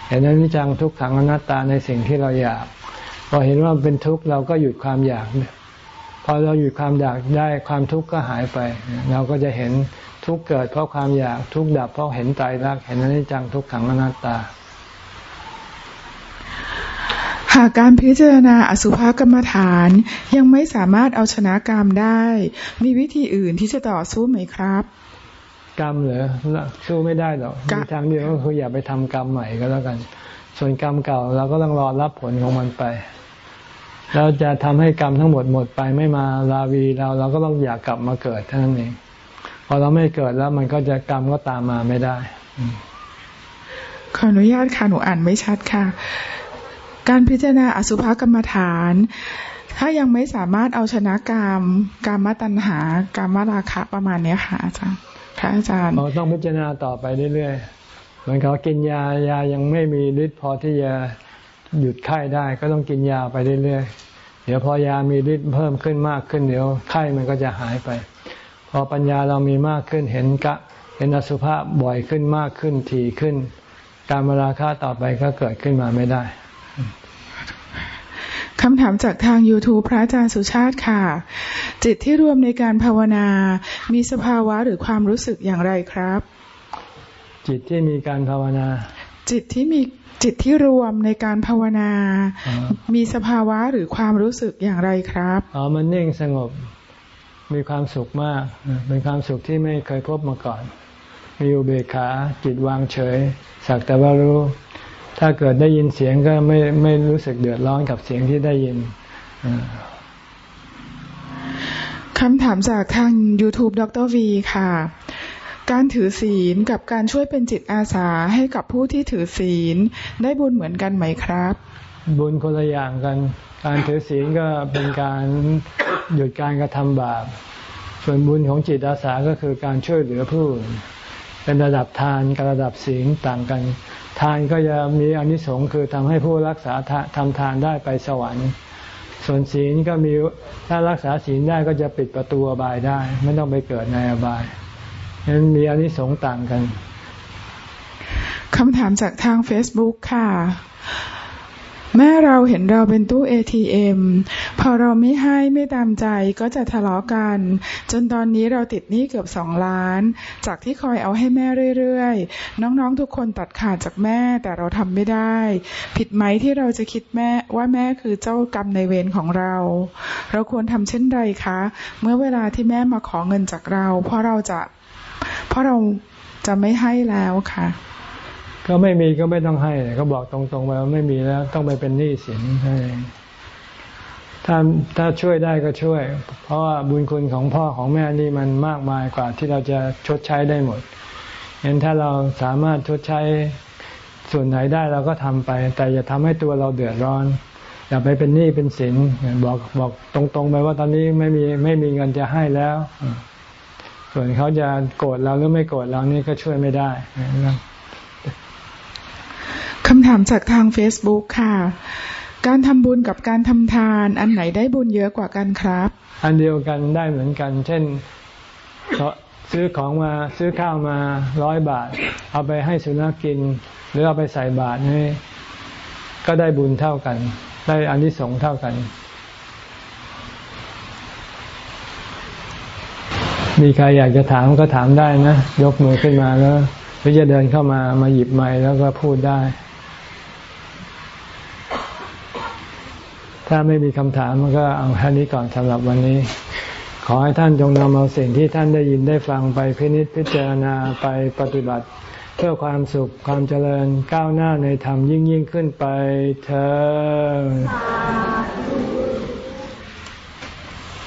เห็นอนิจจังทุกขังอนัตตาในสิ่งที่เราอยาก พอเห็นว่าเป็นทุกข์เราก็หยุดความอยากพอเราหยุดความอยากได้ความทุกข์ก็หายไป เราก็จะเห็นทุกข์เกิดเพราะความอยากทุกข์ดับเพราะเห็นไตรลักษณ์เห็นอนิจจังทุกขังอนัตตา หากการพิจารณาอสุภกรรมฐานยังไม่สามารถเอาชนะกรรมได้ มีวิธีอื่นที่จะต่อสู้ไหมครับ กรรมเหรอสู้ไม่ได้หรอกมีทางเดียวก็คืออย่าไปทำกรรมใหม่ก็แล้วกัน ส่วนกรรมเก่าเราก็ต้องรอรับผลของมันไปเราจะทำให้กรรมทั้งหมดหมดไปไม่มาลาวีเราเราก็ต้องอยากกลับมาเกิดเท่านั้นเองพอเราไม่เกิดแล้วมันก็จะกรรมก็ตามมาไม่ได้ขออนุญาตค่ะหนูอ่านไม่ชัดค่ะ การพิจารณาอสุภกรรมฐาน ถ้ายังไม่สามารถเอาชนะกรรมกรรมตัณหากรรมราคะประมาณนี้ค่ะอาจารย์พระอาจารย์เราต้องพิจารณาต่อไปเรื่อยๆเหมือนเขากินยายายังไม่มีฤทธิ์พอที่จะหยุดไข้ได้ก็ต้องกินยาไปเรื่อยๆเดี๋ยวพอยามีฤทธิ์เพิ่มขึ้นมากขึ้นเดี๋ยวไข้มันก็จะหายไป พอปัญญาเรามีมากขึ้นเห็นกะเห็นอสุภะบ่อยขึ้นมากขึ้นถี่ขึ้น การมาราคาต่อไปก็เกิดขึ้นมาไม่ได้ คำถามจากทาง YouTube พระอาจารย์สุชาติค่ะ จิตที่รวมในการภาวนา มีสภาวะหรือความรู้สึกอย่างไรครับ จิตที่มีการภาวนา จิตที่มีจิตที่รวมในการภาวนา มีสภาวะหรือความรู้สึกอย่างไรครับอ๋อมันนิ่งสงบมีความสุขมาก เป็นความสุขที่ไม่เคยพบมาก่อน มีอุเบกขาจิตวางเฉย สักแต่ว่ารู้ ถ้าเกิดได้ยินเสียงก็ไม่ไม่รู้สึกเดือดร้อนกับเสียงที่ได้ยินคำถามจากทาง YouTube ดรวีค่ะ การถือศีลกับการช่วยเป็นจิตอาสาให้กับผู้ที่ถือศีล ได้บุญเหมือนกันไหมครับ บุญคนละอย่างกัน การถือศีลก็เป็นการหยุดการกระทำบาป ส่วนบุญของจิตอาสาก็คือการช่วยเหลือผู้อื่นเป็นระดับทานกับระดับศีลต่างกัน ทานก็จะมีอนิสงค์คือทำให้ผู้รักษาทำทานได้ไปสวรรค์ ส่วนศีลก็มีถ้ารักษาศีลได้ก็จะปิดประตูอบายได้ ไม่ต้องไปเกิดในอบายนั้นมีอนิสงส์ต่างกันคำถามจากทาง Facebook ค่ะ แม่เราเห็นเราเป็นตู้ ATM พอเราไม่ให้ไม่ตามใจก็จะทะเลาะกัน จนตอนนี้เราติดหนี้เกือบสองล้าน จากที่คอยเอาให้แม่เรื่อยๆ น้องๆทุกคนตัดขาดจากแม่แต่เราทำไม่ได้ ผิดไหมที่เราจะคิดแม่ว่าแม่คือเจ้ากรรมในเวรของเรา เราควรทำเช่นใดคะ เมื่อเวลาที่แม่มาขอเงินจากเรา เพราะเราจะเพราะเราจะไม่ให้แล้วค่ะ ก็ไม่มีก็ไม่ต้องให้ก็บอกตรงๆไปว่าไม่มีแล้วต้องไปเป็นหนี้สินถ้าถ้าช่วยได้ก็ช่วย เพราะว่าบุญคุณของพ่อของแม่นี่มันมากมายกว่าที่เราจะชดใช้ได้หมดเห็นถ้าเราสามารถชดใช้ส่วนไหนได้เราก็ทำไป แต่อย่าทำให้ตัวเราเดือดร้อน อย่าไปเป็นหนี้เป็นสินบอกบอกตรงๆไปว่าตอนนี้ไม่มีไม่มีเงินจะให้แล้ว ส่วนเขาจะโกรธเราหรือไม่โกรธเรานี่ก็ช่วยไม่ได้ คำถามจากทาง Facebook ค่ะ การทำบุญกับการทำทาน อันไหนได้บุญเยอะกว่ากันครับ อันเดียวกันได้เหมือนกัน เช่นซื้อของมาซื้อข้าวมาร้อยบาท เอาไปให้สุนัขกิน หรือเอาไปใส่บาตรนี่ก็ได้บุญเท่ากัน ได้อันที่สงเท่ากัน มีใครอยากจะถามก็ถามได้นะ ยกมือขึ้นมาแล้วหรือจะเดินเข้ามามาหยิบไม้แล้วก็พูดได้ ถ้าไม่มีคำถามมันก็เอาแค่นี้ก่อนสำหรับวันนี้ ขอให้ท่านจงนำเอาสิ่งที่ท่านได้ยินได้ฟังไปพินิจพิจารณาไปปฏิบัติ เพื่อความสุขความเจริญก้าวหน้าในธรรมยิ่งยิ่งขึ้นไปเธอ